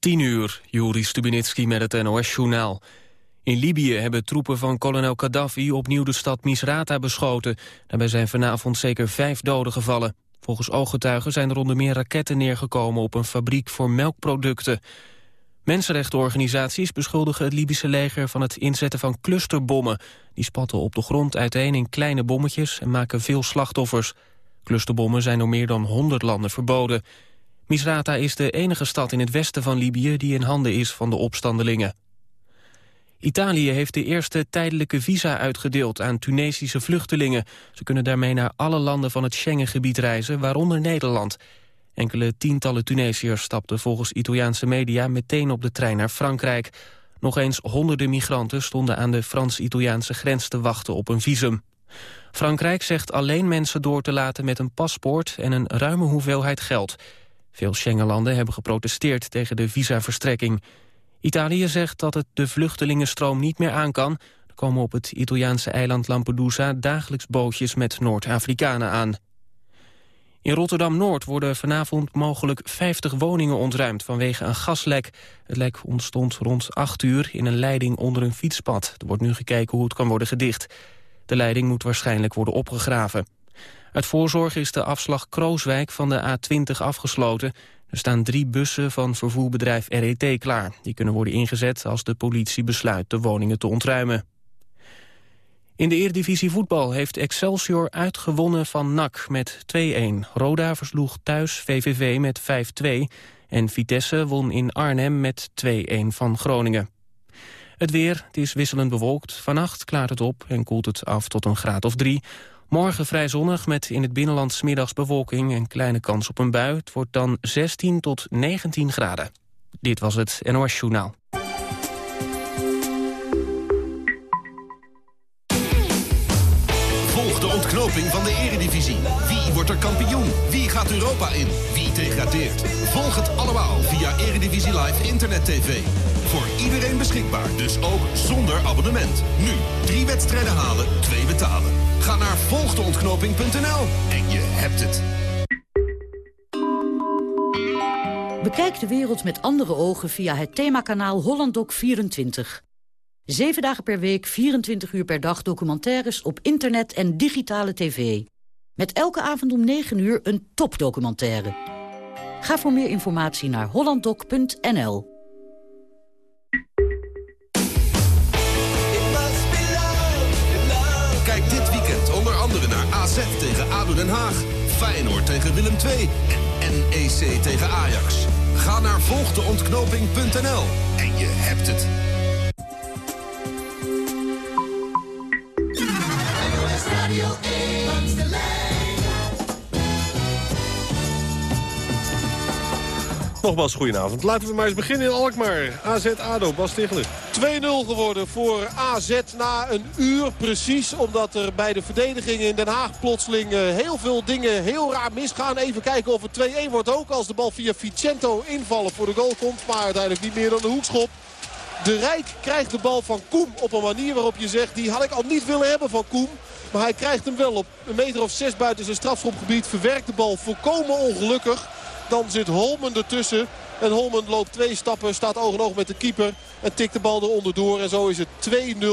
10 uur, Juri Stubinitski met het NOS-journaal. In Libië hebben troepen van kolonel Gaddafi opnieuw de stad Misrata beschoten. Daarbij zijn vanavond zeker vijf doden gevallen. Volgens ooggetuigen zijn er onder meer raketten neergekomen op een fabriek voor melkproducten. Mensenrechtenorganisaties beschuldigen het Libische leger van het inzetten van clusterbommen. Die spatten op de grond uiteen in kleine bommetjes en maken veel slachtoffers. Clusterbommen zijn door meer dan 100 landen verboden. Misrata is de enige stad in het westen van Libië die in handen is van de opstandelingen. Italië heeft de eerste tijdelijke visa uitgedeeld aan Tunesische vluchtelingen. Ze kunnen daarmee naar alle landen van het Schengengebied reizen, waaronder Nederland. Enkele tientallen Tunesiërs stapten volgens Italiaanse media meteen op de trein naar Frankrijk. Nog eens honderden migranten stonden aan de Frans-Italiaanse grens te wachten op een visum. Frankrijk zegt alleen mensen door te laten met een paspoort en een ruime hoeveelheid geld. Veel Schengenlanden hebben geprotesteerd tegen de visaverstrekking. Italië zegt dat het de vluchtelingenstroom niet meer aan kan. Er komen op het Italiaanse eiland Lampedusa dagelijks bootjes met Noord-Afrikanen aan. In Rotterdam-Noord worden vanavond mogelijk 50 woningen ontruimd vanwege een gaslek. Het lek ontstond rond 8 uur in een leiding onder een fietspad. Er wordt nu gekeken hoe het kan worden gedicht. De leiding moet waarschijnlijk worden opgegraven. Uit voorzorg is de afslag Krooswijk van de A20 afgesloten. Er staan drie bussen van vervoerbedrijf RET klaar. Die kunnen worden ingezet als de politie besluit de woningen te ontruimen. In de Eredivisie voetbal heeft Excelsior uitgewonnen van NAC met 2-1. Roda versloeg thuis VVV met 5-2. En Vitesse won in Arnhem met 2-1 van Groningen. Het weer, het is wisselend bewolkt. Vannacht klaart het op en koelt het af tot een graad of drie. Morgen vrij zonnig met in het binnenland smiddags bewolking en kleine kans op een bui. Het wordt dan 16 tot 19 graden. Dit was het NOS Journaal. Ontknoping van de eredivisie. Wie wordt er kampioen? Wie gaat Europa in? Wie degradeert? Volg het allemaal via Eredivisie Live Internet TV. Voor iedereen beschikbaar, dus ook zonder abonnement. Nu, drie wedstrijden halen, twee betalen. Ga naar volgdeontknoping.nl en je hebt het. Bekijk de wereld met andere ogen via het themakanaal HollandDoc24. Zeven dagen per week, 24 uur per dag documentaires op internet en digitale tv. Met elke avond om 9 uur een topdocumentaire. Ga voor meer informatie naar hollanddoc.nl. Kijk dit weekend onder andere naar AZ tegen ADO Den Haag, Feyenoord tegen Willem II en NEC tegen Ajax. Ga naar volgdeontknoping.nl en je hebt het. Nogmaals, goedenavond. Laten we maar eens beginnen in Alkmaar. AZ-ADO, Bas Tichler. 2-0 geworden voor AZ na een uur precies. Omdat er bij de verdediging in Den Haag plotseling eh, heel veel dingen heel raar misgaan. Even kijken of het 2-1 wordt ook als de bal via Vicento invallen voor de goal komt. Maar uiteindelijk niet meer dan de hoekschop. De Rijk krijgt de bal van Koem op een manier waarop je zegt... die had ik al niet willen hebben van Koem. Maar hij krijgt hem wel op een meter of zes buiten zijn strafschopgebied. Verwerkt de bal volkomen ongelukkig. Dan zit Holmen ertussen. En Holmen loopt twee stappen, staat oog in oog met de keeper. En tikt de bal eronder door. En zo is het 2-0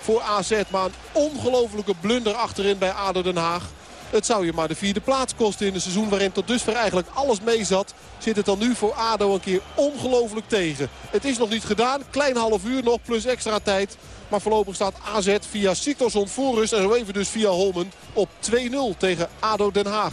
voor AZ. Maar een ongelofelijke blunder achterin bij ADO Den Haag. Het zou je maar de vierde plaats kosten in een seizoen waarin tot dusver eigenlijk alles mee zat. Zit het dan nu voor ADO een keer ongelooflijk tegen. Het is nog niet gedaan. Klein half uur nog plus extra tijd. Maar voorlopig staat AZ via Siktorsson voor rust. En zo even dus via Holmen op 2-0 tegen ADO Den Haag.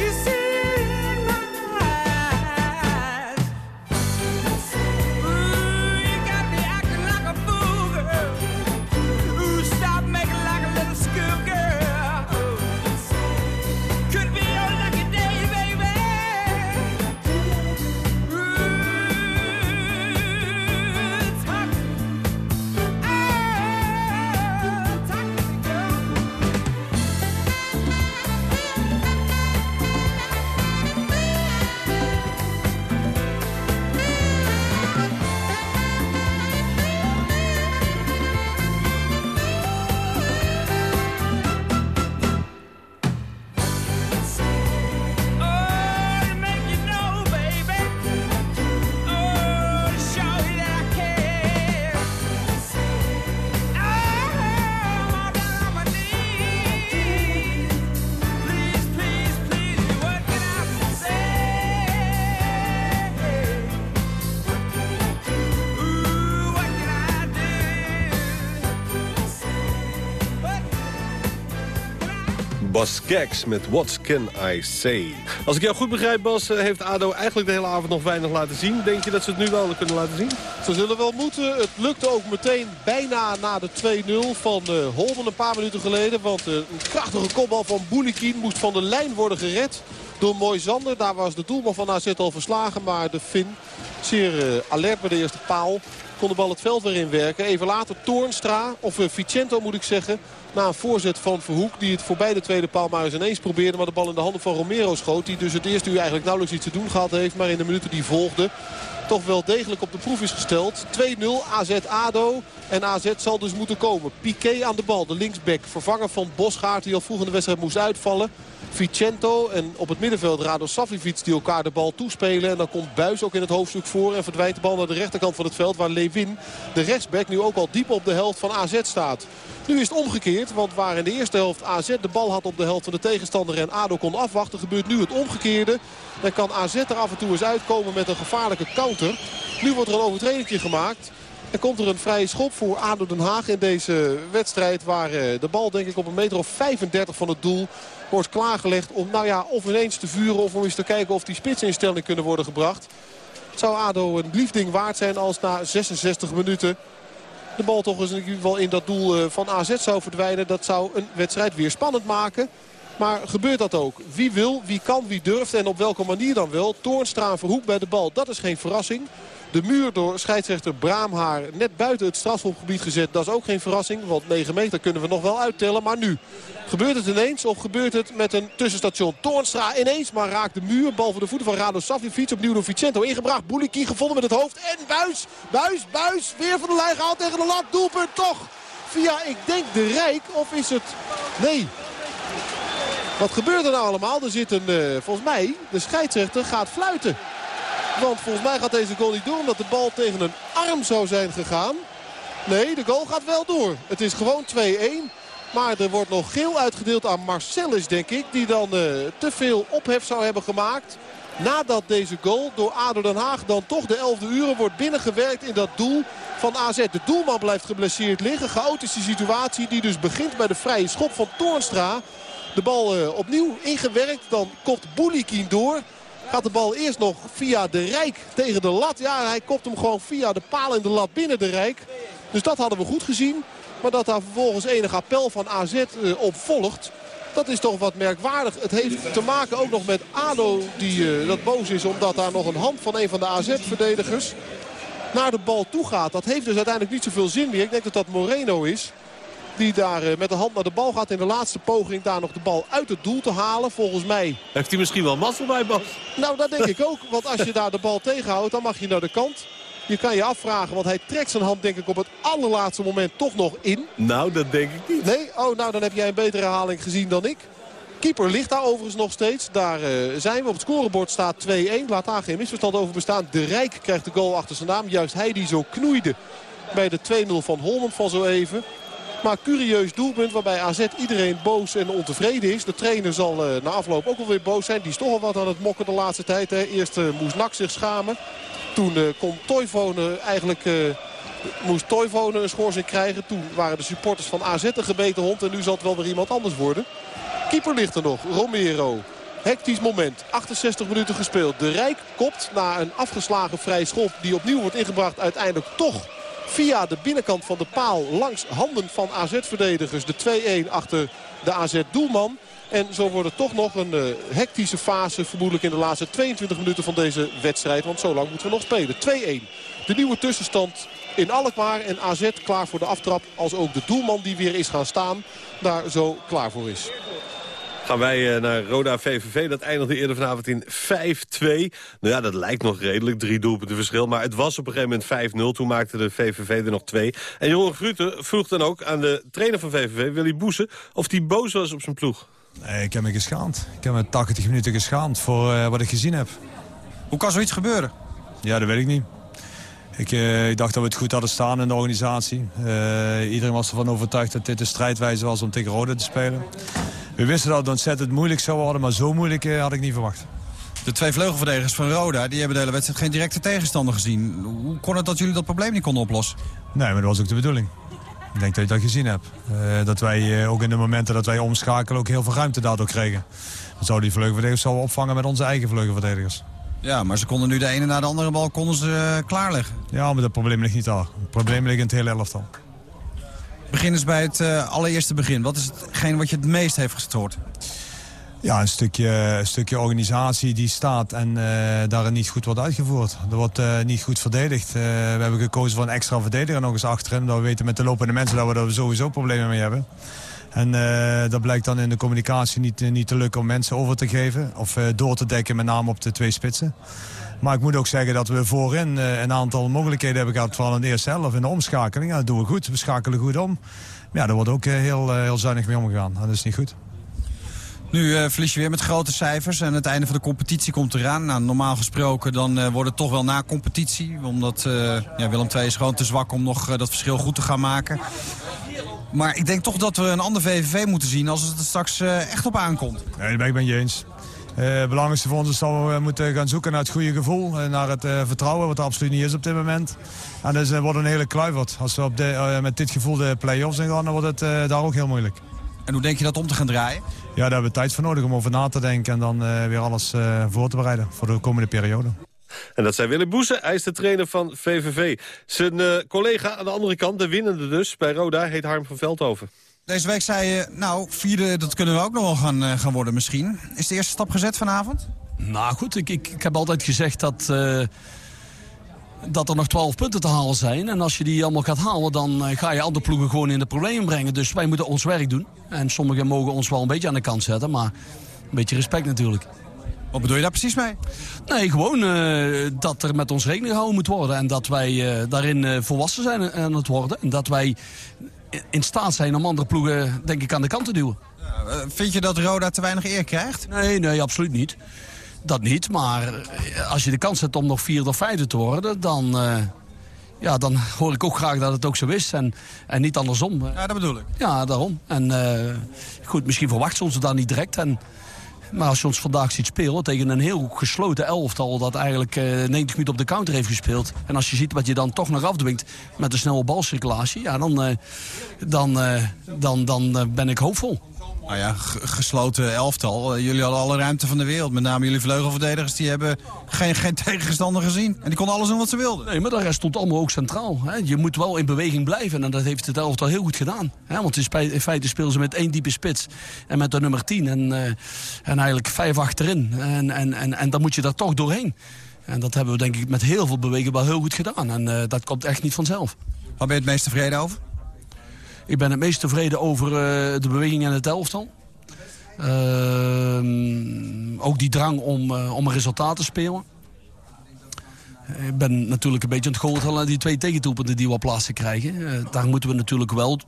you see? Skeks met What Can I Say. Als ik jou goed begrijp, Bas, eh, heeft ADO eigenlijk de hele avond nog weinig laten zien. Denk je dat ze het nu wel kunnen laten zien? Ze zullen wel moeten. Het lukte ook meteen bijna na de 2-0 van uh, Holmen een paar minuten geleden. Want uh, een krachtige kopbal van Boulikin moest van de lijn worden gered door Moisander. Daar was de doelman van AZ al verslagen. Maar de Fin zeer alert bij de eerste paal kon de bal het veld weer inwerken. Even later Toornstra, of Vicento moet ik zeggen. Na een voorzet van Verhoek. Die het voorbij de tweede paal maar eens ineens probeerde. Maar de bal in de handen van Romero schoot. Die dus het eerste uur eigenlijk nauwelijks iets te doen gehad heeft. Maar in de minuten die volgden toch wel degelijk op de proef is gesteld. 2-0 AZ-ADO. En AZ zal dus moeten komen. Piqué aan de bal, de linksback. Vervanger van Bosgaard die al vroeg in de wedstrijd moest uitvallen. Vicento en op het middenveld Rado Savivic die elkaar de bal toespelen. En dan komt Buis ook in het hoofdstuk voor en verdwijnt de bal naar de rechterkant van het veld. Waar Lewin, de rechtsback, nu ook al diep op de helft van AZ staat. Nu is het omgekeerd, want waar in de eerste helft AZ de bal had op de helft van de tegenstander en ADO kon afwachten, gebeurt nu het omgekeerde. Dan kan AZ er af en toe eens uitkomen met een gevaarlijke counter. Nu wordt er een overtreding gemaakt. Er komt er een vrije schop voor ADO Den Haag in deze wedstrijd. Waar eh, de bal denk ik op een meter of 35 van het doel wordt klaargelegd. Om nou ja, of ineens te vuren of om eens te kijken of die spitsen in stelling kunnen worden gebracht. Het zou ADO een liefding waard zijn als na 66 minuten de bal toch eens in ieder geval in dat doel eh, van AZ zou verdwijnen. Dat zou een wedstrijd weer spannend maken. Maar gebeurt dat ook? Wie wil, wie kan, wie durft en op welke manier dan wel. Toornstra verhoek bij de bal, dat is geen verrassing. De muur door scheidsrechter Braamhaar net buiten het strafschopgebied gezet. Dat is ook geen verrassing, want 9 meter kunnen we nog wel uittellen. Maar nu, gebeurt het ineens of gebeurt het met een tussenstation? Toornstra ineens, maar raakt de muur. Bal voor de voeten van Rado Fiets Opnieuw door Vicento ingebracht. Bouliki gevonden met het hoofd. En Buis, Buis, Buis. Weer van de lijn gehaald tegen de lat. Doelpunt toch via, ik denk, de Rijk. Of is het... Nee, wat gebeurt er nou allemaal? Er zit een, uh, volgens mij, de scheidsrechter gaat fluiten. Want volgens mij gaat deze goal niet door omdat de bal tegen een arm zou zijn gegaan. Nee, de goal gaat wel door. Het is gewoon 2-1. Maar er wordt nog geel uitgedeeld aan Marcellus, denk ik. Die dan uh, te veel ophef zou hebben gemaakt. Nadat deze goal door ADO Den Haag dan toch de 11e uren wordt binnengewerkt in dat doel van AZ. De doelman blijft geblesseerd liggen. Chaotische situatie die dus begint bij de vrije schop van Toornstra. De bal uh, opnieuw ingewerkt. Dan kopt Boulikin door. Gaat de bal eerst nog via de Rijk tegen de lat. Ja, hij kopt hem gewoon via de paal in de lat binnen de Rijk. Dus dat hadden we goed gezien. Maar dat daar vervolgens enig appel van AZ eh, op volgt. Dat is toch wat merkwaardig. Het heeft te maken ook nog met ADO die uh, dat boos is. Omdat daar nog een hand van een van de AZ-verdedigers naar de bal toe gaat. Dat heeft dus uiteindelijk niet zoveel zin meer. Ik denk dat dat Moreno is. Die daar eh, met de hand naar de bal gaat in de laatste poging daar nog de bal uit het doel te halen. Volgens mij... Heeft hij misschien wel mazzel bij Bas? Nou, dat denk ik ook. Want als je daar de bal tegenhoudt, dan mag je naar de kant. Je kan je afvragen, want hij trekt zijn hand denk ik op het allerlaatste moment toch nog in. Nou, dat denk ik niet. Nee? Oh, nou dan heb jij een betere herhaling gezien dan ik. Keeper ligt daar overigens nog steeds. Daar uh, zijn we. Op het scorebord staat 2-1. Laat daar geen misverstand over bestaan. De Rijk krijgt de goal achter zijn naam. Juist hij die zo knoeide bij de 2-0 van Holman van zo even. Maar curieus doelpunt waarbij AZ iedereen boos en ontevreden is. De trainer zal uh, na afloop ook alweer boos zijn. Die is toch al wat aan het mokken de laatste tijd. Hè. Eerst uh, moest Nak zich schamen. Toen uh, kon Toivonen eigenlijk... moest Toivonen een schorsing krijgen. Toen waren de supporters van AZ een gebeten hond. En nu zal het wel weer iemand anders worden. Keeper ligt er nog. Romero. Hectisch moment. 68 minuten gespeeld. De Rijk kopt na een afgeslagen vrij schop. Die opnieuw wordt ingebracht. Uiteindelijk toch via de binnenkant van de paal langs handen van AZ-verdedigers. De 2-1 achter de AZ-doelman. En zo wordt het toch nog een uh, hectische fase. Vermoedelijk in de laatste 22 minuten van deze wedstrijd. Want zo lang moeten we nog spelen. 2-1. De nieuwe tussenstand in Alkmaar. En AZ klaar voor de aftrap. Als ook de doelman die weer is gaan staan daar zo klaar voor is. Gaan wij eh, naar Roda VVV. Dat eindigde eerder vanavond in 5-2. Nou ja, dat lijkt nog redelijk. Drie doelpunten verschil. Maar het was op een gegeven moment 5-0. Toen maakte de VVV er nog twee. En Johan Grute vroeg dan ook aan de trainer van VVV, Willy Boesen... of hij boos was op zijn ploeg. Nee, ik heb me geschaamd. Ik heb me 80 minuten geschaamd voor uh, wat ik gezien heb. Hoe kan zoiets gebeuren? Ja, dat weet ik niet. Ik, uh, ik, dacht dat we het goed hadden staan in de organisatie. Iedereen was ervan overtuigd dat dit de strijdwijze was om tegen Rode te spelen. We wisten dat het ontzettend moeilijk zou worden, maar zo moeilijk uh, had ik niet verwacht. De twee vleugelverdedigers van Roda die hebben de hele wedstrijd geen directe tegenstander gezien. Hoe kon het dat jullie dat probleem niet konden oplossen? Nee, maar dat was ook de bedoeling. Ik denk dat je dat gezien hebt. Uh, dat wij uh, ook in de momenten dat wij omschakelen ook heel veel ruimte daardoor kregen. Dan zouden die vleugelverdedigers zo opvangen met onze eigen vleugelverdedigers. Ja, maar ze konden nu de ene na de andere bal konden ze, uh, klaarleggen. Ja, maar het probleem ligt niet daar. Het probleem ligt in het hele elftal. Begin eens bij het allereerste begin. Wat is hetgeen wat je het meest heeft gestoord? Ja, een stukje, een stukje organisatie die staat en uh, daarin niet goed wordt uitgevoerd. Er wordt uh, niet goed verdedigd. We hebben gekozen voor een extra verdediger nog eens achterin. Omdat we weten met de lopende mensen dat we er sowieso problemen mee hebben. En dat blijkt dan in de communicatie niet, niet te lukken om mensen over te geven. Of door te dekken, met name op de twee spitsen. Maar ik moet ook zeggen dat we voorin een aantal mogelijkheden hebben gehad. Vooral in de eerste helft, in de omschakeling. Ja, dat doen we goed. We schakelen goed om. Maar ja, daar wordt ook heel, heel zuinig mee omgegaan. Dat is niet goed. Nu uh, verlies je weer met grote cijfers en het einde van de competitie komt eraan. Nou, normaal gesproken dan uh, wordt het toch wel na competitie. Omdat uh, ja, Willem II is gewoon te zwak om nog dat verschil goed te gaan maken. Maar ik denk toch dat we een ander VVV moeten zien als het er straks echt op aankomt. Nee, daar ben ik je eens. Het belangrijkste voor ons is dat we moeten gaan zoeken naar het goede gevoel. En naar het vertrouwen, wat er absoluut niet is op dit moment. En dus wordt een hele kluivert. Als we op de, met dit gevoel de play-offs in gaan, dan wordt het daar ook heel moeilijk. En hoe denk je dat om te gaan draaien? Ja, daar hebben we tijd voor nodig om over na te denken... en dan uh, weer alles uh, voor te bereiden voor de komende periode. En dat zijn Willem Boeze, hij is de trainer van VVV. Zijn uh, collega aan de andere kant, de winnende dus, bij Roda, heet Harm van Veldhoven. Deze week zei je, nou, vierde, dat kunnen we ook nog wel gaan, gaan worden misschien. Is de eerste stap gezet vanavond? Nou goed, ik, ik, ik heb altijd gezegd dat dat er nog 12 punten te halen zijn. En als je die allemaal gaat halen, dan eh, ga je andere ploegen gewoon in de problemen brengen. Dus wij moeten ons werk doen. En sommigen mogen ons wel een beetje aan de kant zetten, maar een beetje respect natuurlijk. Wat bedoel je daar precies mee? Nee, gewoon uh, dat er met ons rekening gehouden moet worden. En dat wij uh, daarin uh, volwassen zijn aan het worden. En dat wij in staat zijn om andere ploegen, denk ik, aan de kant te duwen. vind je dat Roda te weinig eer krijgt? Nee, nee, absoluut niet dat niet. Maar eh, als je de kans hebt om nog vierde of vijfde te worden... dan, uh, ja, dan hoor ik ook graag dat het ook zo is. En, en niet andersom. Ja, dat bedoel ik. Ja, daarom. En uh, goed, misschien verwachten ze ons dan niet direct. En, maar als je ons vandaag ziet spelen tegen een heel gesloten elftal... dat eigenlijk uh, 90 minuten op de counter heeft gespeeld... en als je ziet wat je dan toch nog afdwingt met een snelle balcirculatie... ja, dan, uh, dan, uh, dan, dan ben ik hoopvol. Nou ja, gesloten elftal. Eh, jullie hadden alle ruimte van de wereld. Met name jullie vleugelverdedigers. Die hebben geen, geen tegenstander gezien. En die konden alles doen wat ze wilden. Nee, maar de rest stond allemaal ook centraal. Hè. Je moet wel in beweging blijven. En dat heeft het elftal heel goed gedaan. Hè. Want in feite spelen ze met één diepe spits. En met de nummer 10. En, uh, en eigenlijk vijf achterin. En, en, en, en dan moet je daar toch doorheen. En dat hebben we denk ik met heel veel bewegen wel heel goed gedaan. En uh, dat komt echt niet vanzelf. Waar ben je het meest tevreden over? Ik ben het meest tevreden over uh, de beweging en het elftal. Uh, ook die drang om, uh, om een resultaat te spelen. Ik ben natuurlijk een beetje aan het aan die twee tegentoepunten die we op plaatsen krijgen. Uh, daar moeten we natuurlijk wel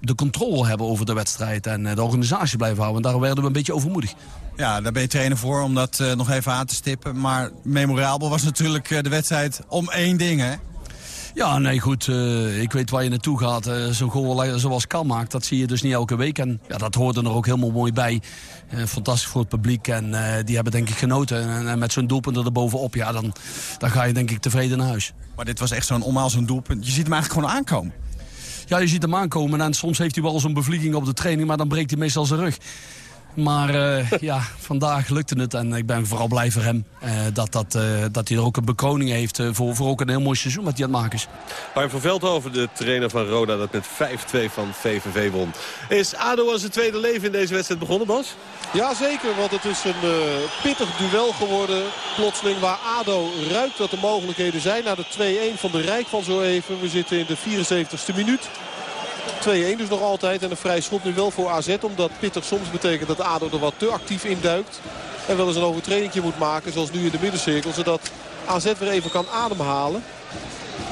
de controle hebben over de wedstrijd en de organisatie blijven houden. En daar werden we een beetje overmoedig. Ja, daar ben je trainer voor om dat nog even aan te stippen. Maar memorabel was natuurlijk de wedstrijd om één ding, hè? Ja, nee, goed. Uh, ik weet waar je naartoe gaat. Uh, Zo'n goal zoals Kan maakt, dat zie je dus niet elke week. En ja, dat hoort er ook helemaal mooi bij. Uh, fantastisch voor het publiek. En die hebben denk ik genoten. En, en met zo'n doelpunt er bovenop, ja, dan, dan ga je denk ik tevreden naar huis. Maar dit was echt zo'n omhaal zo'n doelpunt. Je ziet hem eigenlijk gewoon aankomen. Ja, je ziet hem aankomen. En soms heeft hij wel zo'n bevlieging op de training. Maar dan breekt hij meestal zijn rug. Maar uh, ja, vandaag lukte het en ik ben vooral blij voor hem. Uh, dat, dat, uh, dat hij er ook een bekroning heeft voor, voor ook een heel mooi seizoen wat hij aan het maken is. Van Veldhoven, de trainer van Roda, dat met 5-2 van VVV won. Is ADO als zijn tweede leven in deze wedstrijd begonnen, Bas? Jazeker, want het is een pittig duel geworden. Plotseling waar ADO ruikt dat er mogelijkheden zijn. Na de 2-1 van de Rijk van zo even. We zitten in de 74ste minuut. 2-1 dus nog altijd. En een vrij schot nu wel voor AZ. Omdat pittig soms betekent dat ADO er wat te actief induikt. En wel eens een overtreding moet maken. Zoals nu in de middencirkel. Zodat AZ weer even kan ademhalen.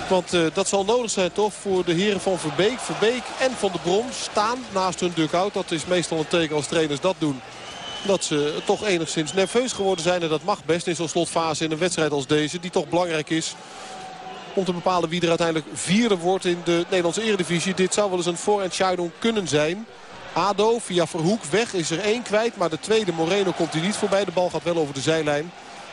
Want uh, dat zal nodig zijn toch voor de heren van Verbeek. Verbeek en Van de Brom staan naast hun dugout. Dat is meestal een teken als trainers dat doen. Dat ze toch enigszins nerveus geworden zijn. En dat mag best in zo'n slotfase in een wedstrijd als deze. Die toch belangrijk is om te bepalen wie er uiteindelijk vierde wordt in de Nederlandse eredivisie. Dit zou wel eens een voorentscheiding kunnen zijn. Ado via Verhoek weg is er één kwijt. Maar de tweede Moreno komt hij niet voorbij. De bal gaat wel over de zijlijn.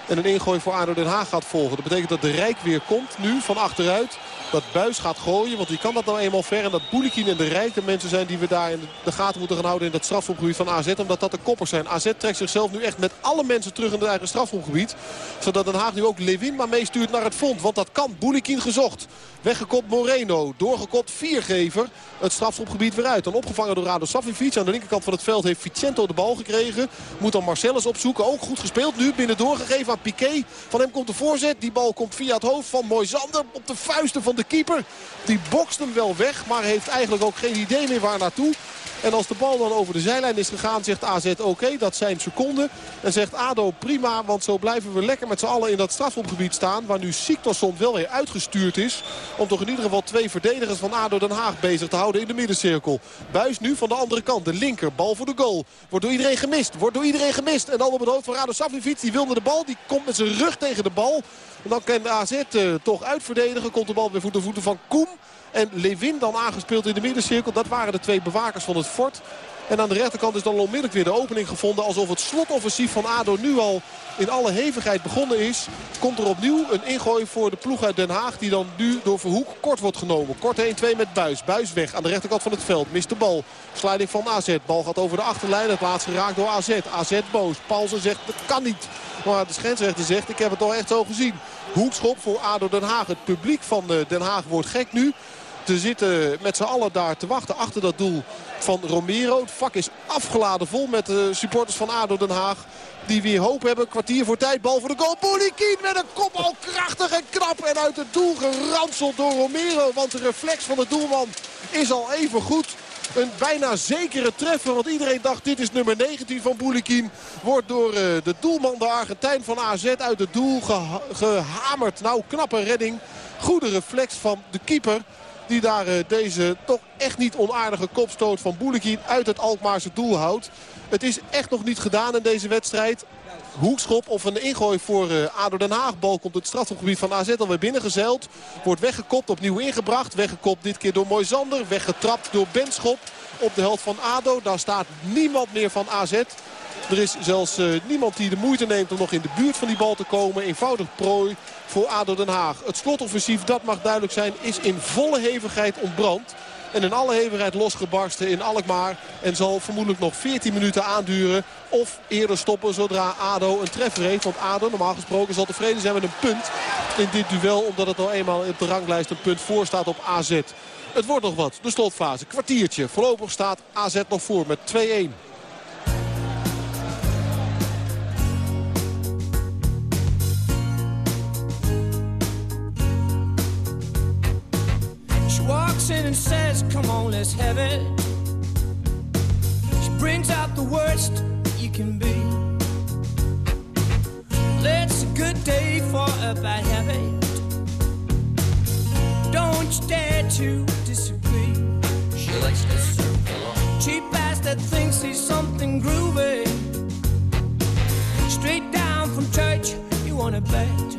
En een ingooi voor ADO Den Haag gaat volgen. Dat betekent dat de Rijk weer komt nu van achteruit. Dat Buis gaat gooien, want die kan dat nou eenmaal ver. En dat Boulikin en de Rijk de mensen zijn die we daar in de gaten moeten gaan houden... in dat strafschopgebied van AZ, omdat dat de koppers zijn. AZ trekt zichzelf nu echt met alle mensen terug in het eigen strafschopgebied. Zodat Den Haag nu ook Lewin maar meestuurt naar het front. Want dat kan Boulikin gezocht. Weggekopt Moreno. Doorgekopt Viergever. Het strafschopgebied weer uit. Dan opgevangen door Rado Savic. Aan de linkerkant van het veld heeft Vicento de bal gekregen. Moet dan Marcellus opzoeken. Ook goed gespeeld nu. Binnen doorgegeven aan Piqué. Van hem komt de voorzet. Die bal komt via het hoofd van Moisander. Op de vuisten van de keeper. Die bokst hem wel weg. Maar heeft eigenlijk ook geen idee meer waar naartoe. En als de bal dan over de zijlijn is gegaan, zegt AZ oké, dat zijn seconden. En zegt ADO prima, want zo blijven we lekker met z'n allen in dat strafschopgebied staan. Waar nu Siktorsson wel weer uitgestuurd is. Om toch in ieder geval twee verdedigers van ADO Den Haag bezig te houden in de middencirkel. Buis nu van de andere kant, de linker, bal voor de goal. Wordt door iedereen gemist, wordt door iedereen gemist. En dan op het hoofd van Rado Savljevic, die wilde de bal, die komt met zijn rug tegen de bal. En dan kan AZ uh, toch uitverdedigen, komt de bal weer voor de voeten van Koem. En Lewin dan aangespeeld in de middencirkel. Dat waren de twee bewakers van het fort. En aan de rechterkant is dan onmiddellijk weer de opening gevonden. Alsof het slotoffensief van ADO nu al in alle hevigheid begonnen is. Komt er opnieuw een ingooi voor de ploeg uit Den Haag. Die dan nu door Verhoek kort wordt genomen. Kort 1-2 met Buis. Buis weg aan de rechterkant van het veld. Mist de bal. Sliding van AZ. Bal gaat over de achterlijn. Het laatst geraakt door AZ. AZ boos. Paulsen zegt dat kan niet. Maar de scheidsrechter zegt ik heb het toch echt zo gezien. Hoekschop voor ADO Den Haag. Het publiek van Den Haag wordt gek nu te zitten met z'n allen daar te wachten achter dat doel van Romero. Het vak is afgeladen vol met de supporters van ADO Den Haag. Die weer hoop hebben. Kwartier voor tijd. Bal voor de goal. Boulikin met een kopbal krachtig en knap. En uit het doel geranseld door Romero. Want de reflex van de doelman is al even goed. Een bijna zekere treffer. Want iedereen dacht dit is nummer 19 van Boulikin. Wordt door de doelman, de Argentijn van AZ, uit het doel gehamerd. Nou, knappe redding. Goede reflex van de keeper. Die daar deze toch echt niet onaardige kopstoot van Boulikin uit het Alkmaarse doel houdt. Het is echt nog niet gedaan in deze wedstrijd. Hoekschop of een ingooi voor uh, ADO Den Haag. Bal komt het strafgebied van AZ alweer binnengezeild. Wordt weggekopt, opnieuw ingebracht. Weggekopt dit keer door Moisander. Weggetrapt door Benschop op de helft van ADO. Daar staat niemand meer van AZ. Er is zelfs uh, niemand die de moeite neemt om nog in de buurt van die bal te komen. Eenvoudig prooi voor ADO Den Haag. Het slotoffensief, dat mag duidelijk zijn, is in volle hevigheid ontbrand. En in alle hevigheid losgebarsten in Alkmaar. En zal vermoedelijk nog 14 minuten aanduren. Of eerder stoppen zodra ADO een treffer heeft. Want ADO normaal gesproken zal tevreden zijn met een punt in dit duel. Omdat het nou eenmaal op de ranglijst een punt voor staat op AZ. Het wordt nog wat. De slotfase. Kwartiertje. Voorlopig staat AZ nog voor met 2-1. Walks in and says, Come on, let's have it. She brings out the worst you can be. It's a good day for a bad habit. Don't you dare to disagree. She likes to serve along. Cheap ass that thinks he's something groovy. Straight down from church, you wanna bet.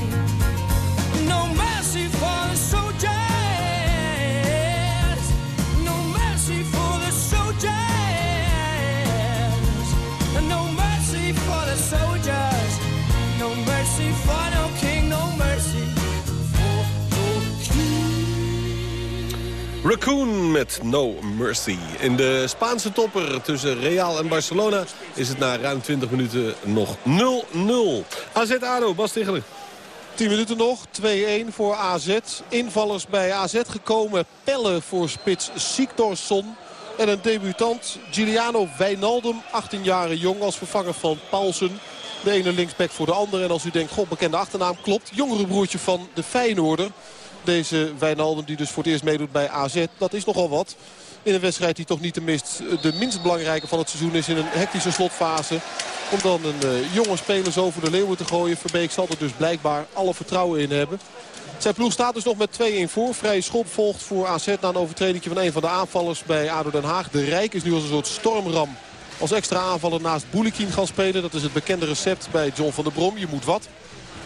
Raccoon met No Mercy. In de Spaanse topper tussen Real en Barcelona is het na ruim 20 minuten nog 0-0. AZ ADO, Bas Tichelen. 10 minuten nog, 2-1 voor AZ. Invallers bij AZ gekomen. Pelle voor spits Siktorsson. En een debutant, Giuliano Wijnaldum, 18 jaar jong als vervanger van Paulsen. De ene linksback voor de andere. En als u denkt, god, bekende achternaam, klopt. Jongere broertje van de Feyenoorder. Deze Wijnaldum die dus voor het eerst meedoet bij AZ. Dat is nogal wat. In een wedstrijd die toch niet de de minst belangrijke van het seizoen is in een hectische slotfase. Om dan een eh, jonge speler zo voor de leeuwen te gooien. Verbeek zal er dus blijkbaar alle vertrouwen in hebben. Zijn ploeg staat dus nog met 2-1 voor. Vrije schop volgt voor AZ na een overtreding van een van de aanvallers bij ADO Den Haag. De Rijk is nu als een soort stormram als extra aanvaller naast Boulikin gaan spelen. Dat is het bekende recept bij John van der Brom. Je moet wat.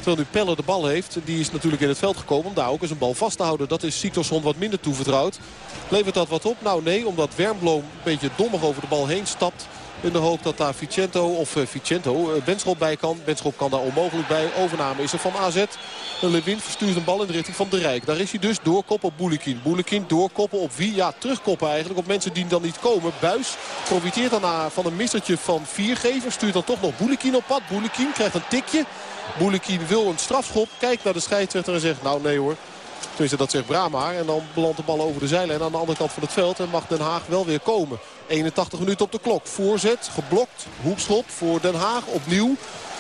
Terwijl nu Pelle de bal heeft. Die is natuurlijk in het veld gekomen om daar ook eens een bal vast te houden. Dat is Siktorsson wat minder toevertrouwd. Levert dat wat op? Nou nee, omdat Wernbloem een beetje dommig over de bal heen stapt. In de hoop dat daar Vicento, of uh, Vicento, Benschop bij kan. Benschop kan daar onmogelijk bij. Overname is er van AZ. Lewin verstuurt een bal in de richting van de Rijk. Daar is hij dus doorkoppen op Boulikin. Boulikin doorkoppen op wie? Ja, terugkoppen eigenlijk. Op mensen die dan niet komen. Buis profiteert dan van een missertje van Viergever. Stuurt dan toch nog Boulikin op pad. Boulikin krijgt een tikje. Boulikin wil een strafschop. Kijkt naar de scheidsrechter en zegt nou nee hoor. Tenminste, dat zegt Brama. En dan belandt de bal over de zijlijn aan de andere kant van het veld. En mag Den Haag wel weer komen. 81 minuten op de klok. Voorzet, geblokt. Hoekschop voor Den Haag opnieuw.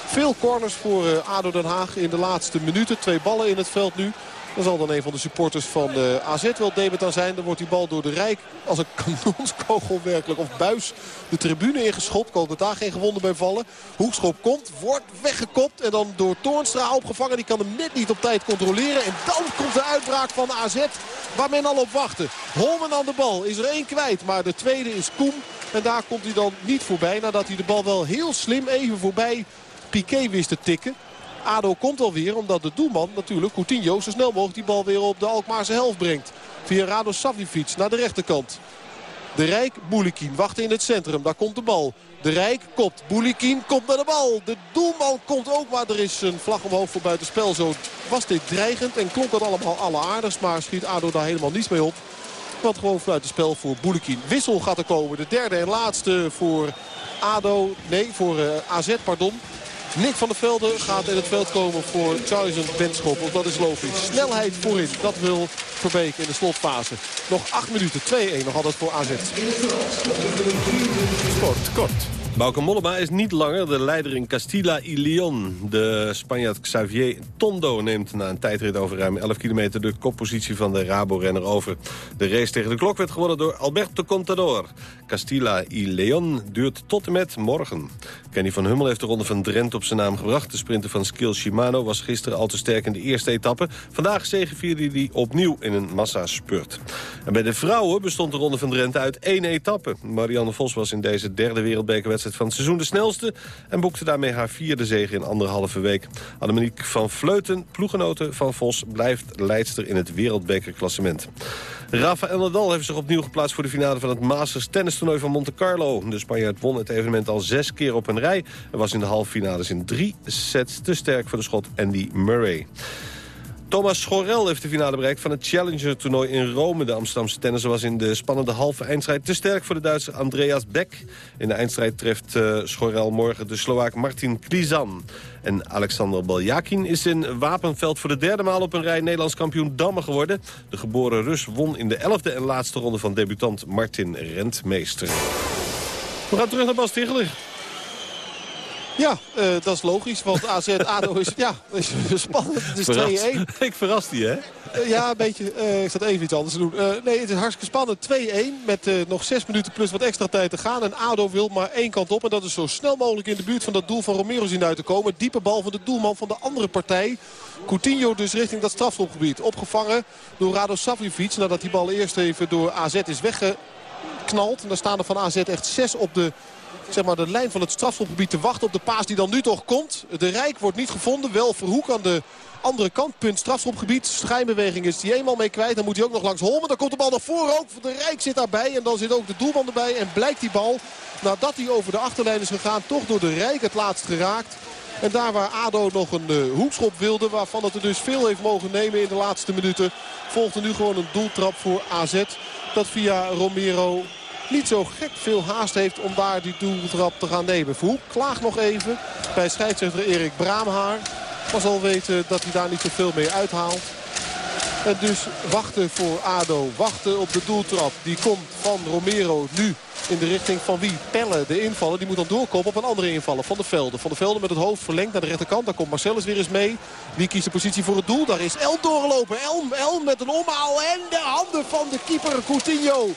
Veel corners voor uh, ADO Den Haag in de laatste minuten. Twee ballen in het veld nu. Dan zal dan een van de supporters van de AZ wel debet aan zijn. Dan wordt die bal door de Rijk als een kanonskogel werkelijk. Of buis de tribune ingeschopt. Hoop dat daar geen gewonden bij vallen. Hoekschop komt, wordt weggekopt. En dan door Toornstra opgevangen. Die kan hem net niet op tijd controleren. En dan komt de uitbraak van AZ waar men al op wachtte. Holmen aan de bal is er één kwijt. Maar de tweede is Koem. En daar komt hij dan niet voorbij. Nadat hij de bal wel heel slim even voorbij Piqué wist te tikken. ADO komt alweer omdat de doelman natuurlijk Coutinho zo snel mogelijk die bal weer op de Alkmaarse helft brengt. Via Rado Savific naar de rechterkant. De Rijk, Boulikin wacht in het centrum. Daar komt de bal. De Rijk kopt. Boulikin komt naar de bal. De doelman komt ook, maar er is een vlag omhoog voor buitenspel. Zo was dit dreigend en klonk dat allemaal alleraardigst. Maar schiet ADO daar helemaal niets mee op. Want gewoon spel voor Boulikin. Wissel gaat er komen. De derde en laatste voor ADO. Nee, voor uh, AZ, pardon. Nick van der Velde gaat in het veld komen voor Charlison Benschop. Want dat is logisch. Snelheid voorin. Dat wil Verbeek in de slotfase. Nog 8 minuten. 2-1 nog altijd voor AZ. Sport kort. Bauke Mollema is niet langer de leider in Castilla y León. De Spanjaard Xavier Tondo neemt na een tijdrit over ruim 11 kilometer... de koppositie van de Rabo-renner over. De race tegen de klok werd gewonnen door Alberto Contador. Castilla y León duurt tot en met morgen. Kenny van Hummel heeft de ronde van Drenthe op zijn naam gebracht. De sprinter van Skill Shimano was gisteren al te sterk in de eerste etappe. Vandaag zegevierde hij opnieuw in een massaspurt. En bij de vrouwen bestond de ronde van Drenthe uit één etappe. Marianne Vos was in deze derde wereldbekerwedstrijd van het seizoen de snelste... en boekte daarmee haar vierde zege in anderhalve week. Annemiek van Vleuten, ploegenoten van Vos... blijft leidster in het wereldbekerklassement. Rafael Nadal heeft zich opnieuw geplaatst voor de finale van het Masters tennistoernooi van Monte Carlo. De Spanjaard won het evenement al zes keer op een rij... en was in de halve finales in drie sets te sterk voor de schot Andy Murray. Thomas Schorel heeft de finale bereikt van het Challenger-toernooi in Rome. De Amsterdamse tennisser was in de spannende halve eindstrijd te sterk voor de Duitse Andreas Beck. In de eindstrijd treft uh, Schorel morgen de Slovaak Martin Klizan. En Alexander Baljakin is in Wapenveld voor de derde maal op een rij Nederlands kampioen Damme geworden. De geboren Rus won in de elfde en laatste ronde van debutant Martin Rentmeester. We gaan terug naar Bas. Ja, uh, dat is logisch, want AZ-ADO is, ja, is spannend. Het is 2-1. Ik verrast die, hè? Uh, ja, een beetje. Uh, ik zat even iets anders te doen. nee, het is hartstikke spannend. 2-1 met nog 6 minuten plus wat extra tijd te gaan. En ADO wil maar één kant op. En dat is zo snel mogelijk in de buurt van dat doel van Romero zien uit te komen. Diepe bal van de doelman van de andere partij. Coutinho dus richting dat strafschopgebied. Opgevangen door Rado Savljevic. Nadat die bal eerst even door AZ is weggeknald. En daar staan er van AZ echt 6 op de zeg maar, de lijn van het strafschopgebied te wachten op de paas die dan nu toch komt. De Rijk wordt niet gevonden. Wel Verhoek aan de andere kant. Punt strafschopgebied. Schijnbeweging is hij eenmaal mee kwijt. Dan moet hij ook nog langs Holmen. Dan komt de bal naar voren ook. De Rijk zit daarbij. En dan zit ook de doelman erbij. En blijkt die bal, nadat hij over de achterlijn is gegaan, toch door de Rijk het laatst geraakt. En daar waar ADO nog een uh, hoekschop wilde, waarvan het er dus veel heeft mogen nemen in de laatste minuten, volgt er nu gewoon een doeltrap voor AZ. Dat via Romero niet zo gek veel haast heeft om daar die doeltrap te gaan nemen. Verhoek klaagt nog even bij scheidsrechter Erik Braamhaar. Pas al weten dat hij daar niet zoveel mee uithaalt. En dus wachten voor ADO. Wachten op de doeltrap. Die komt van Romero nu in de richting van wie? Pelle, de invaller. Die moet dan doorkomen op een andere invaller. Van de Velden. Van de Velden met het hoofd verlengd naar de rechterkant. Daar komt Marcellus weer eens mee. Wie kiest de positie voor het doel? Daar is El doorgelopen. Elm, Elm met een omhaal. En de handen van de keeper Coutinho.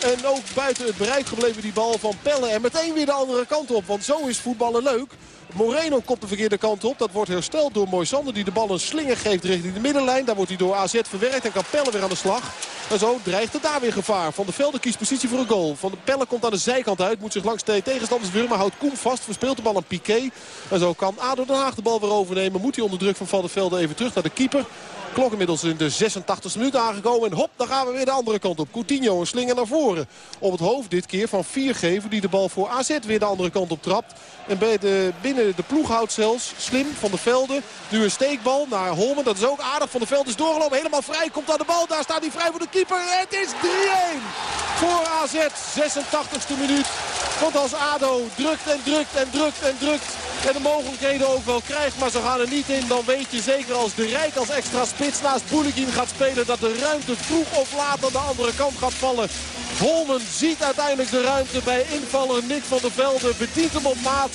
En ook buiten het bereik gebleven die bal van Pelle. En meteen weer de andere kant op. Want zo is voetballen leuk. Moreno komt de verkeerde kant op. Dat wordt hersteld door Moisander die de bal een slinger geeft richting de middenlijn. Daar wordt hij door AZ verwerkt en kan Pelle weer aan de slag. En zo dreigt het daar weer gevaar. Van de Velde kiest positie voor een goal. Van de Pelle komt aan de zijkant uit. Moet zich langs twee tegenstanders wurmen. Houdt Koen vast. Verspeelt de bal aan Piqué. En zo kan ADO Den Haag de bal weer overnemen. Moet hij onder druk van Van der Velde even terug naar de keeper. Klok inmiddels in de 86e minuut aangekomen. En hop, dan gaan we weer de andere kant op. Coutinho een slinger naar voren. Op het hoofd dit keer van Viergever die de bal voor AZ weer de andere kant op trapt. En bij de, binnen de ploeg houdt zelfs slim van de velden. Nu een steekbal naar Holmen. Dat is ook aardig. Van de Velde is doorgelopen. Helemaal vrij. Komt aan de bal. Daar staat hij vrij voor de keeper. Het is 3-1 voor AZ. 86e minuut. Want als ADO drukt en drukt en drukt en drukt. En de mogelijkheden ook wel krijgt. Maar ze gaan er niet in. Dan weet je zeker als de Rijk als extra spits naast Boulikin gaat spelen. Dat de ruimte vroeg of laat aan de andere kant gaat vallen. Holmen ziet uiteindelijk de ruimte bij invaller Nick van der Velde. Bedient hem op maat.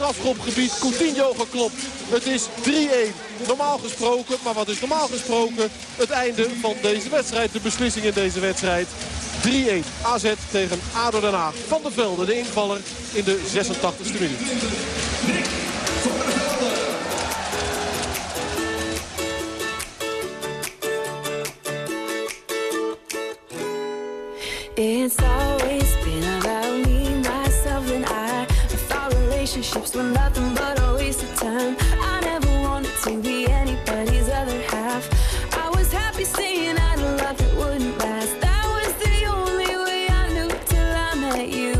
Randstrafschopgebied. Coutinho geklopt. Het is 3-1. Normaal gesproken, maar wat is normaal gesproken? Het einde van deze wedstrijd. De beslissing in deze wedstrijd. 3-1 AZ tegen ADO Den Haag. Van der Velde, de invaller in de 86e minuut. It's always been about me, relationships were nothing but a waste of time. I never wanted to be anybody's other half. I was happy saying I love that wouldn't last. That was the only way I knew till I met you.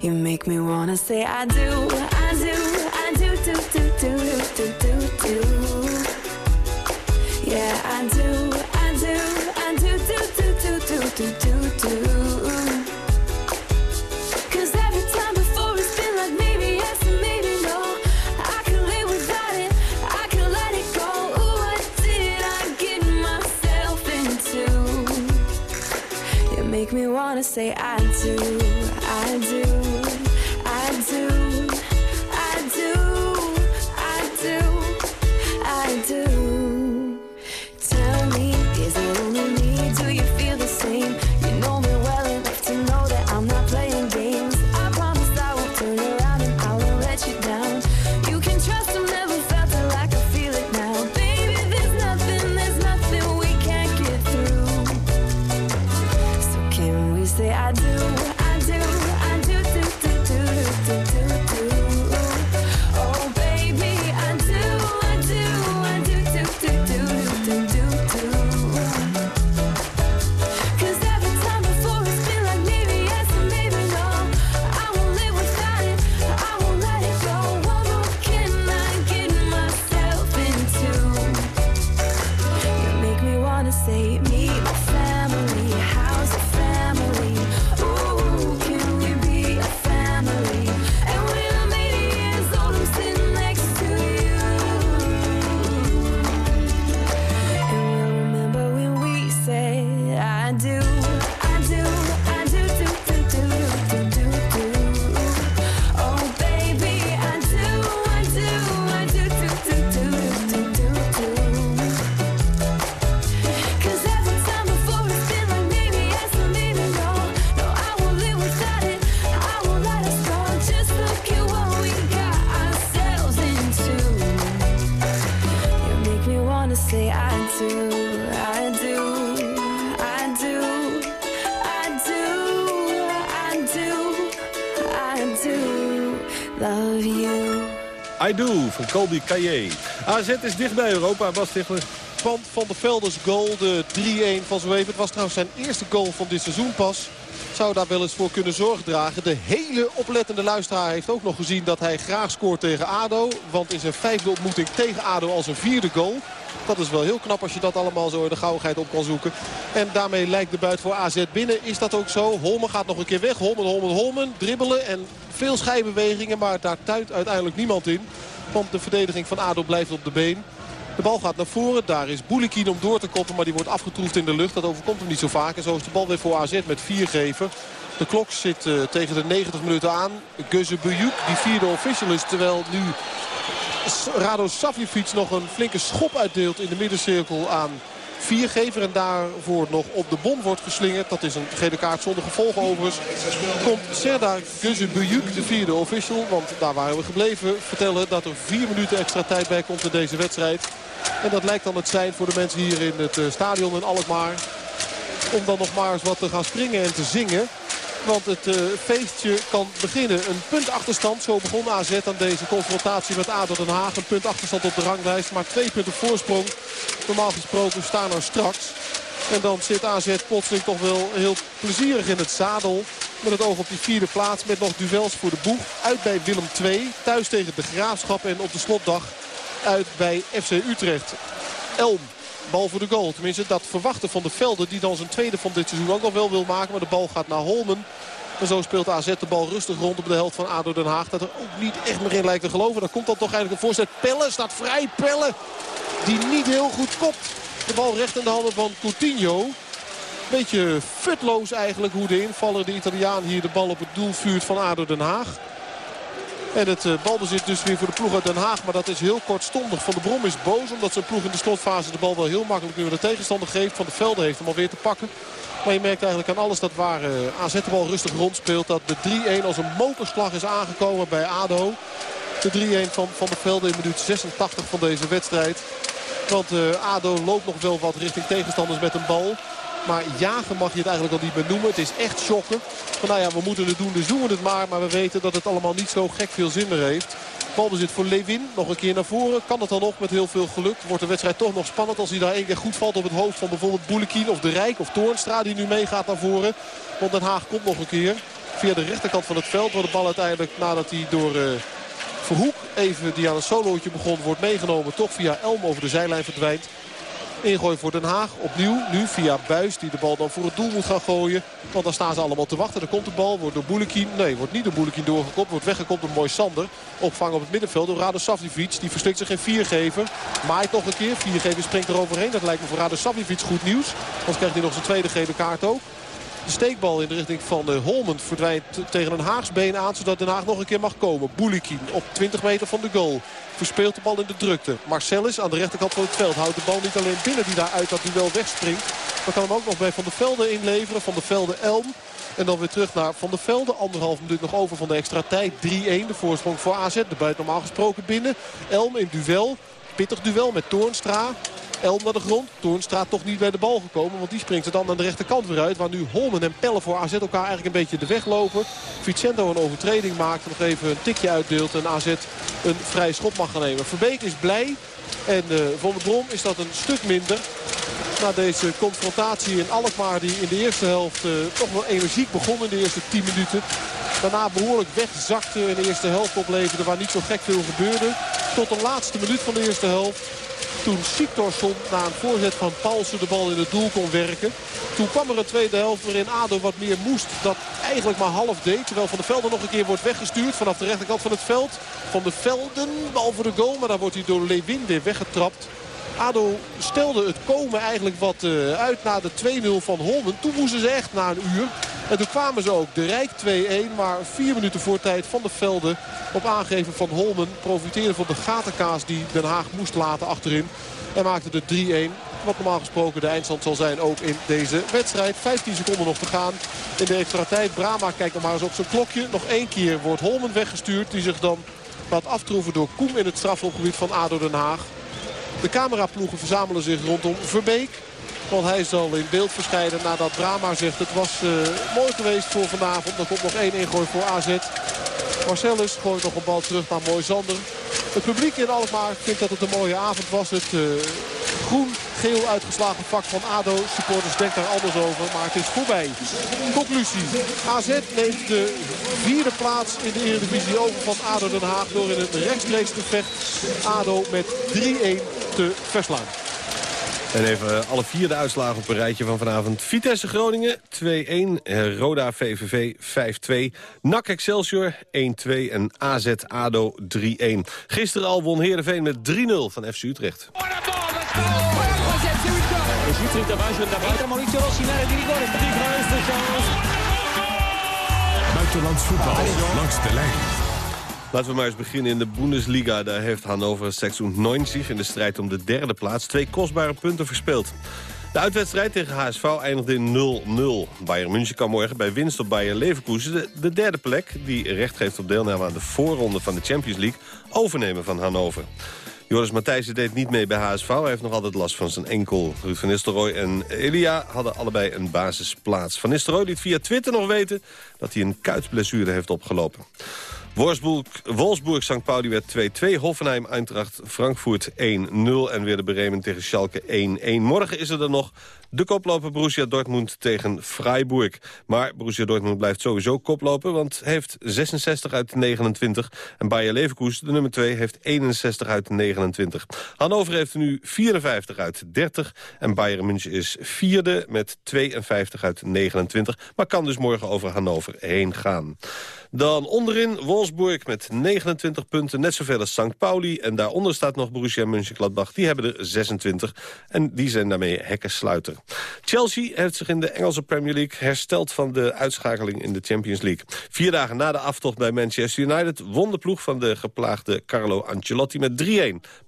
You make me wanna say I do, I do, I do, do, do, do, do, do, do, do. Yeah, I do, wanna say I do, I do, love you. I Do van Colby Caillé. AZ is dicht bij Europa, Bas Tichler. Van Van der Veldes goal, de 3-1 van zo even. Het was trouwens zijn eerste goal van dit seizoen pas. Zou daar wel eens voor kunnen zorg dragen. De hele oplettende luisteraar heeft ook nog gezien dat hij graag scoort tegen ADO. Want in zijn vijfde ontmoeting tegen ADO al zijn vierde goal. Dat is wel heel knap als je dat allemaal zo in de gauwigheid op kan zoeken. En daarmee lijkt de buit voor AZ binnen. Is dat ook zo? Holmen gaat nog een keer weg. Holmen, Holmen, Holmen. Dribbelen en veel schijnbewegingen. Maar daar tuit uiteindelijk niemand in. Want de verdediging van ADO blijft op de been. De bal gaat naar voren. Daar is Boulikin om door te koppen. Maar die wordt afgetroefd in de lucht. Dat overkomt hem niet zo vaak. En zo is de bal weer voor AZ met vier geven. De klok zit eh, tegen de 90 minuten aan. Geuze Bujuk, die vierde official is. Terwijl nu Rado Savjevic nog een flinke schop uitdeelt in de middencirkel aan viergever. En daarvoor nog op de bom wordt geslingerd. Dat is een gele kaart zonder gevolgen overigens. Komt Serdar Bujuk, de vierde official. Want daar waren we gebleven. Vertellen dat er vier minuten extra tijd bij komt in deze wedstrijd. En dat lijkt dan het zijn voor de mensen hier in het eh, stadion in Alkmaar. Om dan nog maar eens wat te gaan springen en te zingen. Want het eh, feestje kan beginnen. Een punt achterstand. Zo begon AZ aan deze confrontatie met ADO Den Haag. Een punt achterstand op de ranglijst. Maar twee punten voorsprong. Normaal gesproken staan er straks. En dan zit AZ plotseling toch wel heel plezierig in het zadel. Met het oog op die vierde plaats. Met nog duels voor de boeg. Uit bij Willem II. Thuis tegen de Graafschap. En op de slotdag uit bij FC Utrecht. Elm. Bal voor de goal. Tenminste, dat verwachten van de velden. Die dan zijn tweede van dit seizoen ook nog wel wil maken. Maar de bal gaat naar Holmen. En zo speelt AZ de bal rustig rond op de helft van ADO Den Haag. Dat er ook niet echt meer in lijkt te geloven. Daar komt dan toch eigenlijk een voorzet. Pelle staat vrij. Pelle die niet heel goed kopt. De bal recht in de handen van Coutinho. Beetje futloos eigenlijk hoe de invaller, de Italiaan, hier de bal op het doel vuurt van ADO Den Haag. En het uh, balbezit dus weer voor de ploeg uit Den Haag. Maar dat is heel kortstondig. Van de Brom is boos omdat zijn ploeg in de slotfase de bal wel heel makkelijk nu aan de tegenstander geeft. Van de Velde heeft hem alweer te pakken. Maar je merkt eigenlijk aan alles dat waar uh, AZ de bal rustig rondspeelt. Dat de 3-1 als een mokerslag is aangekomen bij ADO. De 3-1 van Van der Velde in minuut 86 van deze wedstrijd. Want uh, ADO loopt nog wel wat richting tegenstanders met een bal. Maar jagen mag je het eigenlijk al niet meer noemen. Het is echt shocken. Van nou ja, we moeten het doen, dus doen we het maar. Maar we weten dat het allemaal niet zo gek veel zin meer heeft. Balbezit voor Lewin. Nog een keer naar voren. Kan het dan nog met heel veel geluk. Wordt de wedstrijd toch nog spannend als hij daar één keer goed valt op het hoofd van bijvoorbeeld Boulekin of De Rijk of Toornstra die nu meegaat naar voren. Want Den Haag komt nog een keer. Via de rechterkant van het veld. Waar de bal uiteindelijk nadat hij door uh, Verhoek even die aan een solootje begon wordt meegenomen. Toch via Elm over de zijlijn verdwijnt. Ingooi voor Den Haag. Opnieuw nu via Buis die de bal dan voor het doel moet gaan gooien. Want dan staan ze allemaal te wachten. Dan komt de bal. Wordt door Boulekin. Nee, wordt niet door Boulekin doorgekopt. Wordt weggekopt door Mooi Sander. Opvang op het middenveld door Rado Savljevic. Die verslikt zich in viergever. Maait nog een keer. Viergever springt er overheen. Dat lijkt me voor Rado Savljevic goed nieuws. Anders krijgt hij nog zijn tweede gele kaart ook. De steekbal in de richting van de Holmen verdwijnt tegen een Haagsbeen aan. Zodat Den Haag nog een keer mag komen. Boulikin op 20 meter van de goal. Verspeelt de bal in de drukte. Marcellus aan de rechterkant van het veld. Houdt de bal niet alleen binnen die daar uit dat duel wegspringt. Maar kan hem ook nog bij Van der Velde inleveren. Van der Velde Elm. En dan weer terug naar Van der Velde. Anderhalf minuut nog over van de extra tijd. 3-1 de voorsprong voor AZ. De buit normaal gesproken binnen. Elm in duel. Pittig duel met Toornstra. Elm naar de grond. Toornstra toch niet bij de bal gekomen. Want die springt er dan aan de rechterkant weer uit. Waar nu Holmen en Pelle voor AZ elkaar eigenlijk een beetje de weg lopen. Vicento een overtreding maakt. Nog even een tikje uitdeelt. En AZ een vrije schop mag gaan nemen. Verbeek is blij. En uh, Van der Brom is dat een stuk minder. Na deze confrontatie in Alkmaar die in de eerste helft uh, toch wel energiek begon in de eerste 10 minuten. Daarna behoorlijk wegzakte in de eerste helft opleverde waar niet zo gek veel gebeurde. Tot de laatste minuut van de eerste helft. Toen Siktorsson na een voorzet van Paulsen de bal in het doel kon werken. Toen kwam er een tweede helft waarin ADO wat meer moest. Dat eigenlijk maar half deed. Terwijl Van de Velden nog een keer wordt weggestuurd vanaf de rechterkant van het veld. Van de Velden, bal voor de goal. Maar dan wordt hij door Lewin weer weggetrapt. ADO stelde het komen eigenlijk wat uh, uit na de 2-0 van Holmen. Toen moesten ze echt na een uur. En toen kwamen ze ook. De Rijk 2-1, maar vier minuten voor tijd van de velden. Op aangeven van Holmen profiteerde van de gatenkaas die Den Haag moest laten achterin. En maakte de 3-1. Wat normaal gesproken de eindstand zal zijn ook in deze wedstrijd. 15 seconden nog te gaan in de extra tijd. Brama kijkt nog maar eens op zijn klokje. Nog één keer wordt Holmen weggestuurd. Die zich dan laat aftroeven door Koem in het strafhofgebied van ADO Den Haag. De cameraploegen verzamelen zich rondom Verbeek. Want hij zal in beeld verschijnen nadat Brama zegt... het was eh, mooi geweest voor vanavond. Er komt nog één ingooi voor AZ. Marcellus gooit nog een bal terug naar Mooi Zander. Het publiek in Alkmaar vindt dat het een mooie avond was. Het eh, groen-geel uitgeslagen vak van ADO. Supporters denken daar anders over, maar het is voorbij. Conclusie. AZ neemt de vierde plaats in de Eredivisie over van ADO Den Haag... door in een rechtstreeks gevecht ADO met 3-1 te verslaan. En even alle vier de uitslagen op een rijtje van vanavond. Vitesse Groningen 2-1, eh, Roda VVV 5-2, NAC Excelsior 1-2 en AZ ADO 3-1. Gisteren al won Heerenveen met 3-0 van FC Utrecht. Buitenlands voetbal langs de lijn. Laten we maar eens beginnen in de Bundesliga. Daar heeft Hannover 96 in de strijd om de derde plaats... twee kostbare punten verspeeld. De uitwedstrijd tegen HSV eindigde in 0-0. Bayern München kan morgen bij winst op Bayern Leverkusen... De, de derde plek, die recht geeft op deelname aan de voorronde van de Champions League... overnemen van Hannover. Joris Matthijssen deed niet mee bij HSV. Hij heeft nog altijd last van zijn enkel. Ruud van Nistelrooy en Elia hadden allebei een basisplaats. Van Nistelrooy liet via Twitter nog weten... dat hij een kuitblessure heeft opgelopen. Wolfsburg, Wolfsburg St. Pauli werd 2-2. Hoffenheim, Eintracht, Frankfurt 1-0. En weer de Bremen tegen Schalke 1-1. Morgen is er dan nog de koploper Borussia Dortmund tegen Freiburg. Maar Borussia Dortmund blijft sowieso koploper, want heeft 66 uit 29. En Bayer Leverkusen, de nummer 2, heeft 61 uit 29. Hannover heeft nu 54 uit 30. En Bayern München is vierde met 52 uit 29. Maar kan dus morgen over Hannover heen gaan. Dan onderin Wolfsburg met 29 punten, net zoveel als St. Pauli. En daaronder staat nog Borussia Mönchengladbach. Die hebben er 26 en die zijn daarmee hekkensluiter. Chelsea heeft zich in de Engelse Premier League hersteld van de uitschakeling in de Champions League. Vier dagen na de aftocht bij Manchester United won de ploeg van de geplaagde Carlo Ancelotti met 3-1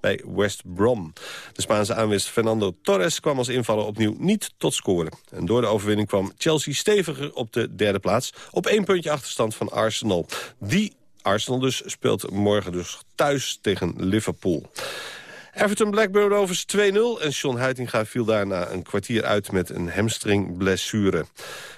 bij West Brom. De Spaanse aanwist Fernando Torres kwam als invaller opnieuw niet tot scoren. En door de overwinning kwam Chelsea steviger op de derde plaats. Op één puntje achterstand van Arsenal. Die Arsenal dus speelt morgen dus thuis tegen Liverpool. Everton Blackburn Rovers 2-0 en Sean Heitinga viel daarna een kwartier uit met een hamstringblessure.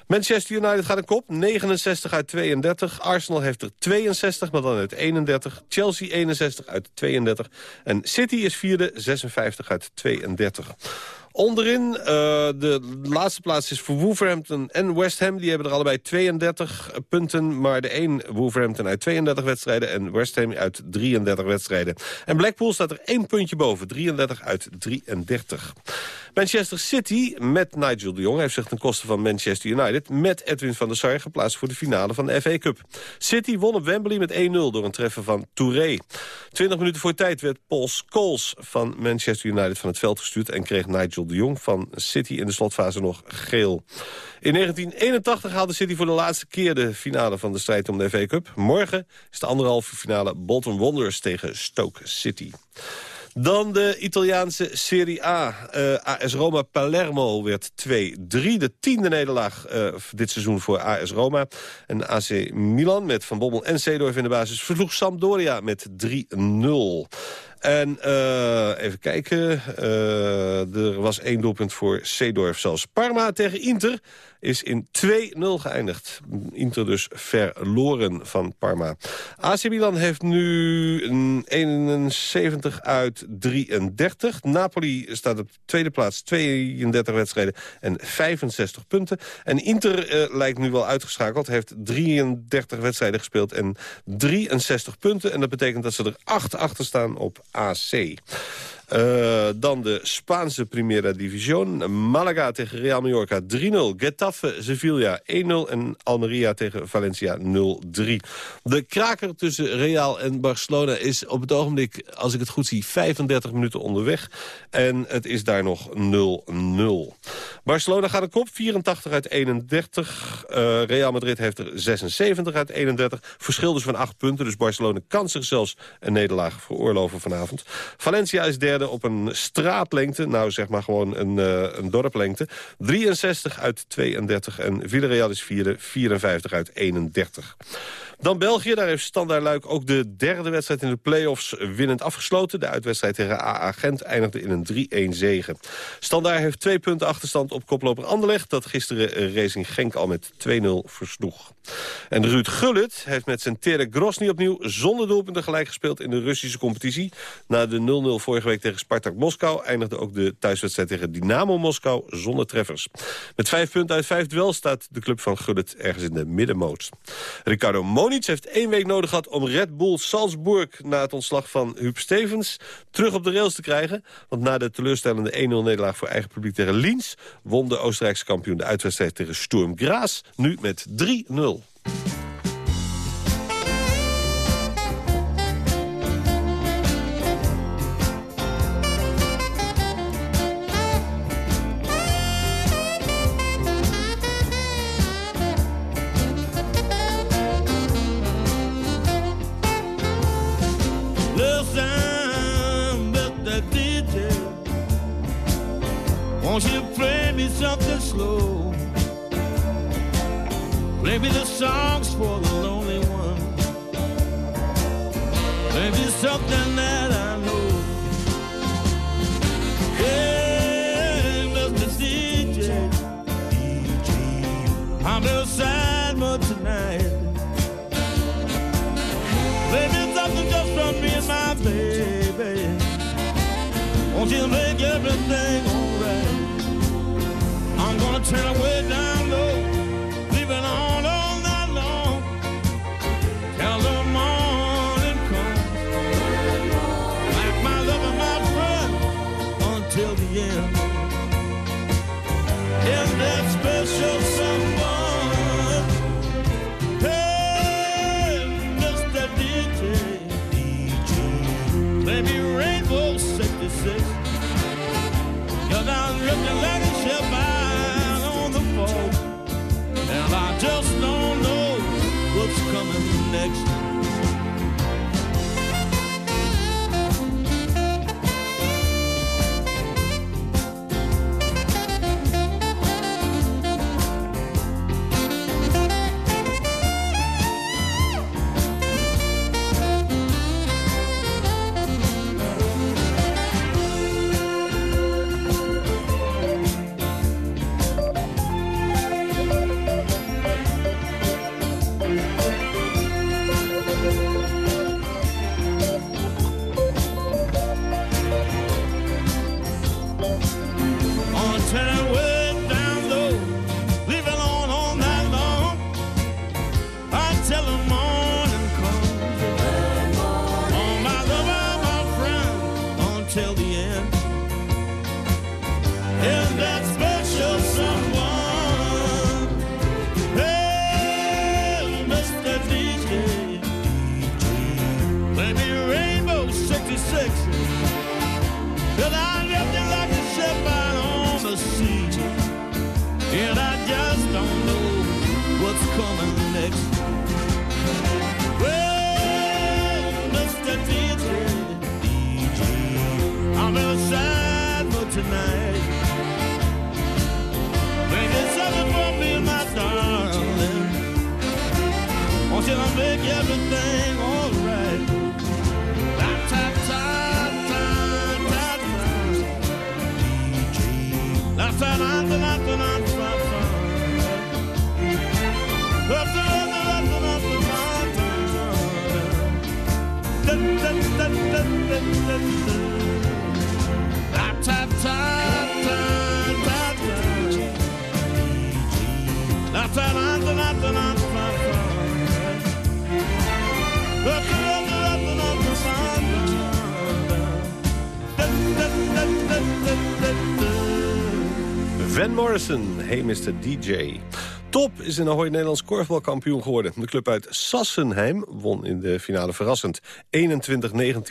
Manchester United gaat een kop, 69 uit 32. Arsenal heeft er 62, maar dan uit 31. Chelsea 61 uit 32. En City is vierde, 56 uit 32. Onderin, uh, de laatste plaats is voor Wolverhampton en West Ham. Die hebben er allebei 32 punten. Maar de een Wolverhampton uit 32 wedstrijden en West Ham uit 33 wedstrijden. En Blackpool staat er één puntje boven, 33 uit 33. Manchester City met Nigel de Jong heeft zich ten koste van Manchester United... met Edwin van der Sar geplaatst voor de finale van de FA Cup. City won op Wembley met 1-0 door een treffen van Touré. 20 minuten voor tijd werd Paul Scholes van Manchester United van het veld gestuurd... en kreeg Nigel de Jong van City in de slotfase nog geel. In 1981 haalde City voor de laatste keer de finale van de strijd om de FA Cup. Morgen is de anderhalve finale Bolton Wanderers tegen Stoke City. Dan de Italiaanse Serie A. Uh, AS Roma Palermo werd 2-3. De tiende nederlaag uh, dit seizoen voor AS Roma. En AC Milan met Van Bommel en Seedorf in de basis... versloeg Sampdoria met 3-0. En uh, even kijken, er was één doelpunt voor Seedorf zelfs. Parma tegen Inter is in 2-0 geëindigd. Inter dus verloren van Parma. AC Milan heeft nu een 71 uit 33. Napoli staat op tweede plaats, 32 wedstrijden en 65 punten. En Inter uh, lijkt nu wel uitgeschakeld. Heeft 33 wedstrijden gespeeld en 63 punten. En dat betekent dat ze er 8 achter staan op AC. Uh, dan de Spaanse Primera División. Malaga tegen Real Mallorca 3-0. Getafe Sevilla 1-0. En Almeria tegen Valencia 0-3. De kraker tussen Real en Barcelona is op het ogenblik, als ik het goed zie, 35 minuten onderweg. En het is daar nog 0-0. Barcelona gaat op kop, 84 uit 31. Eh, Real Madrid heeft er 76 uit 31. Verschil dus van 8 punten, dus Barcelona kan zich zelfs een nederlaag veroorloven vanavond. Valencia is derde op een straatlengte, nou zeg maar gewoon een, eh, een dorplengte. 63 uit 32 en Villarreal is vierde, 54 uit 31. Dan België, daar heeft Standaard Luik ook de derde wedstrijd in de play-offs winnend afgesloten. De uitwedstrijd tegen AA Gent eindigde in een 3-1 zege. Standaard heeft twee punten achterstand op koploper Anderlecht... dat gisteren Racing Genk al met 2-0 versloeg. En Ruud Gullit heeft met zijn Terek Grosny opnieuw zonder doelpunten gelijk gespeeld in de Russische competitie. Na de 0-0 vorige week tegen Spartak Moskou eindigde ook de thuiswedstrijd tegen Dynamo Moskou zonder treffers. Met vijf punten uit vijf duel staat de club van Gullit ergens in de middenmoot. Ricardo Monic heeft één week nodig gehad om Red Bull Salzburg... na het ontslag van Huub Stevens terug op de rails te krijgen. Want na de teleurstellende 1-0 nederlaag voor eigen publiek tegen Liens... won de Oostenrijkse kampioen de uitwedstrijd tegen Sturm Graz nu met 3-0. Won't you make everything alright? I'm gonna turn away down coming next. Well. DJ, I'm sad mood tonight. Bring it something for my darling. Want you make everything Van Morrison, Hey Mr. DJ. Top is in Ahoy Nederlands korfbalkampioen geworden. De club uit Sassenheim won in de finale verrassend. 21-19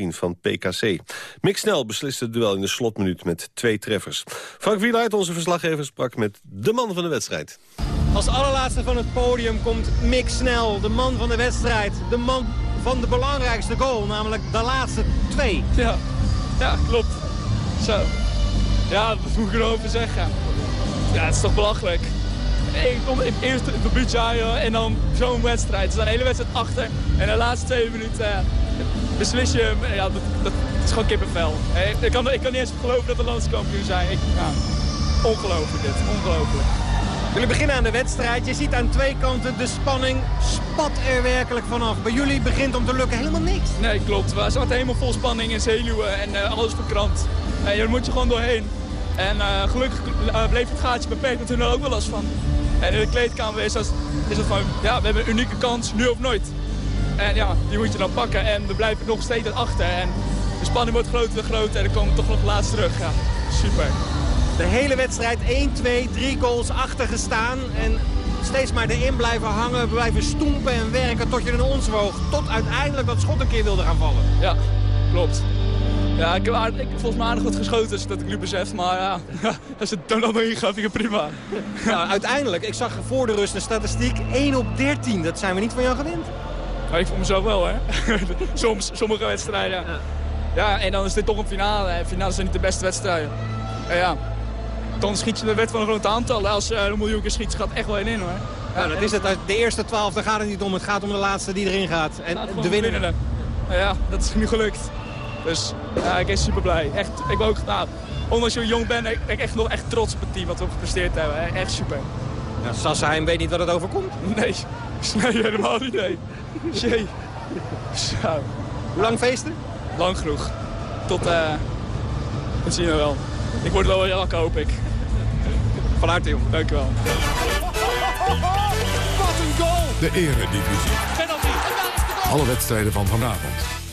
van PKC. Mick Snel besliste het duel in de slotminuut met twee treffers. Frank Wieluid, onze verslaggever, sprak met de man van de wedstrijd. Als allerlaatste van het podium komt Mick Snel, de man van de wedstrijd. De man van de belangrijkste goal, namelijk de laatste twee. Ja, ja klopt. Zo. Ja, wat moet ik erover zeggen? Ja, het is toch belachelijk. In eerste debuutje joh, en dan zo'n wedstrijd. Ze zijn de hele wedstrijd achter. En de laatste twee minuten eh, beslis je hem. Ja, dat, dat, is gewoon kippenvel. Ik kan, ik kan niet eens geloven dat we landskampioen zijn. Ik, ja, ongelooflijk dit, ongelooflijk. Jullie beginnen aan de wedstrijd. Je ziet aan twee kanten de spanning spat er werkelijk vanaf. Bij jullie begint om te lukken helemaal niks. Nee, klopt. We zaten helemaal vol spanning en zenuwen en eh, alles verkrant. En daar moet je gewoon doorheen. En eh, gelukkig bleef het gaatje beperkt, maar toen er ook wel last van. En in de kleedkamer is, dat, is het van, ja, we hebben een unieke kans, nu of nooit. En ja, die moet je dan pakken en we blijven nog steeds achter. En de spanning wordt groter en groter en dan komen we toch nog laatst terug. Ja, super. De hele wedstrijd 1, 2, 3 goals achter gestaan. En steeds maar erin blijven hangen, blijven stoempen en werken tot je een ons woog. Tot uiteindelijk dat schot een keer wilde gaan vallen. Ja, klopt. Ja, ik heb, aardig, ik heb volgens mij aardig wat geschoten, als ik dat ik nu besef. Maar ja, als het dan allemaal ingaat, vind ik het prima. Nou, uiteindelijk, ik zag voor de rust een statistiek 1 op 13. Dat zijn we niet van jou gewend. Maar ik voor mezelf wel, hè. Soms, sommige wedstrijden. Ja. ja, en dan is dit toch een finale. En finales zijn niet de beste wedstrijden. En ja, dan schiet je de wet van een groot aantal. Als je een miljoen keer schiet, gaat echt wel in, hoor. Ja, dat is het. De eerste 12, daar gaat het niet om. Het gaat om de laatste die erin gaat. En de winnaar. Nou ja, dat is nu gelukt. Dus ja, ik ben super blij. Echt, ik ben ook, nou, ondanks je jong ben, ik ben echt nog echt trots op het team wat we gepresteerd hebben. hè. Echt super. Ja, Sassheim weet niet wat het overkomt. Nee, nee helemaal niet, nee. Jee. Zo. Hoe lang feesten? Lang genoeg. Tot, eh, dat zien we wel. Ik word wel wakker, hoop ik. Van harte, jong. Dank wel. Wat een goal! De Eredivisie. Penalty. Alle wedstrijden van vanavond.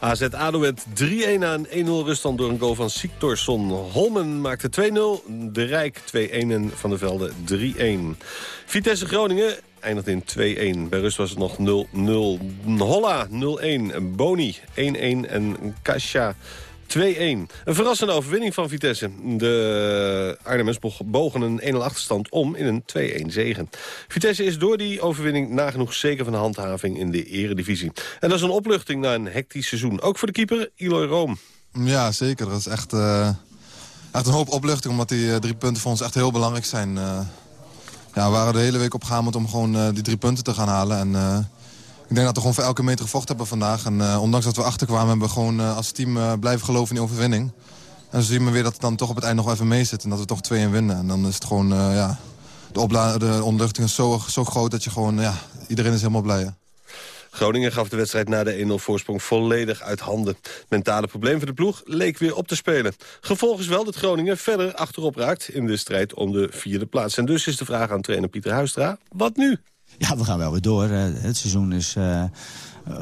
AZ ADO werd 3-1 aan 1-0 ruststand door een goal van Siktorsson. Holmen maakte 2-0, De Rijk 2-1 en Van der Velde 3-1. Vitesse Groningen eindigt in 2-1. Bij rust was het nog 0-0. Holla 0-1, Boni 1-1 en Kasha 2-1. Een verrassende overwinning van Vitesse. De Arnhemmers bogen een 1-0 achterstand om in een 2-1 zegen. Vitesse is door die overwinning nagenoeg zeker van de handhaving in de eredivisie. En dat is een opluchting na een hectisch seizoen. Ook voor de keeper Eloy Room. Ja, zeker. Dat is echt, eh, echt een hoop opluchting, omdat die eh, drie punten voor ons echt heel belangrijk zijn. Eh, ja, we waren de hele week opgehamerd om gewoon die drie punten te gaan halen. En, ik denk dat we gewoon voor elke meter gevochten hebben vandaag. En eh, ondanks dat we achterkwamen, hebben we gewoon eh, als team eh, blijven geloven in die overwinning. En zo zien we weer dat het dan toch op het eind nog even mee zit. En dat we toch 2-1 winnen. En dan is het gewoon, ja, de, de onluchting is zo, zo groot dat je gewoon, ja, iedereen is helemaal blij. Groningen gaf de wedstrijd na de 1-0 voorsprong volledig uit handen. Mentale probleem van de ploeg leek weer op te spelen. Gevolg is wel dat Groningen verder achterop raakt in de strijd om de vierde plaats. En dus is de vraag aan trainer Pieter Huistra, wat nu? Ja, we gaan wel weer door. Het seizoen is eh,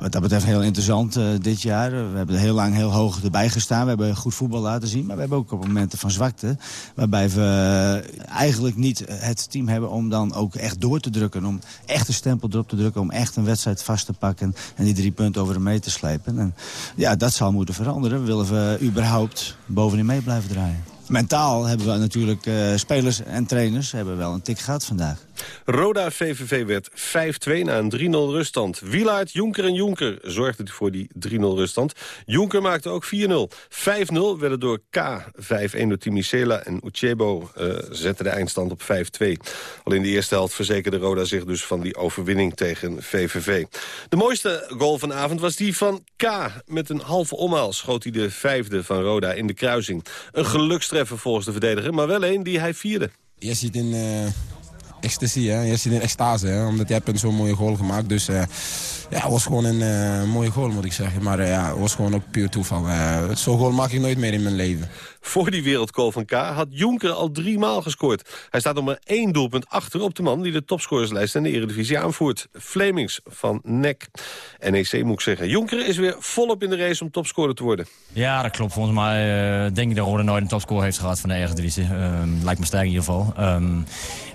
wat dat betreft heel interessant eh, dit jaar. We hebben heel lang heel hoog erbij gestaan. We hebben goed voetbal laten zien. Maar we hebben ook op momenten van zwakte. Waarbij we eigenlijk niet het team hebben om dan ook echt door te drukken. Om echt een stempel erop te drukken. Om echt een wedstrijd vast te pakken. En die drie punten over hem mee te slepen. En ja, dat zal moeten veranderen. Willen we überhaupt bovenin mee blijven draaien. Mentaal hebben we natuurlijk eh, spelers en trainers hebben wel een tik gehad vandaag. Roda VVV werd 5-2 na een 3-0 ruststand. Wielaert, Jonker en Jonker zorgden voor die 3-0 ruststand. Jonker maakte ook 4-0. 5-0 werden door K 5-1 door Timicela en Uchebo uh, zette de eindstand op 5-2. Al in de eerste helft verzekerde Roda zich dus van die overwinning tegen VVV. De mooiste goal vanavond was die van K. Met een halve omhaal schoot hij de vijfde van Roda in de kruising. Een gelukstreffer volgens de verdediger, maar wel een die hij vierde. Je zit in uh, ecstasy, hè? je zit in extase, hè? omdat je hebt zo'n mooie goal gemaakt. Dus uh, ja, het was gewoon een uh, mooie goal moet ik zeggen. Maar ja, het was gewoon ook puur toeval. zo'n goal maak ik nooit meer in mijn leven. Voor die wereldgoal van K had Jonker al drie maal gescoord. Hij staat nog maar één doelpunt achter op de man... die de topscorerslijst in de Eredivisie aanvoert. Flemings van NEC. NEC moet ik zeggen. Jonker is weer volop in de race om topscorer te worden. Ja, dat klopt. Volgens mij uh, denk ik dat Rode nooit een topscore heeft gehad van de Eredivisie. Um, lijkt me sterk in ieder geval. Um,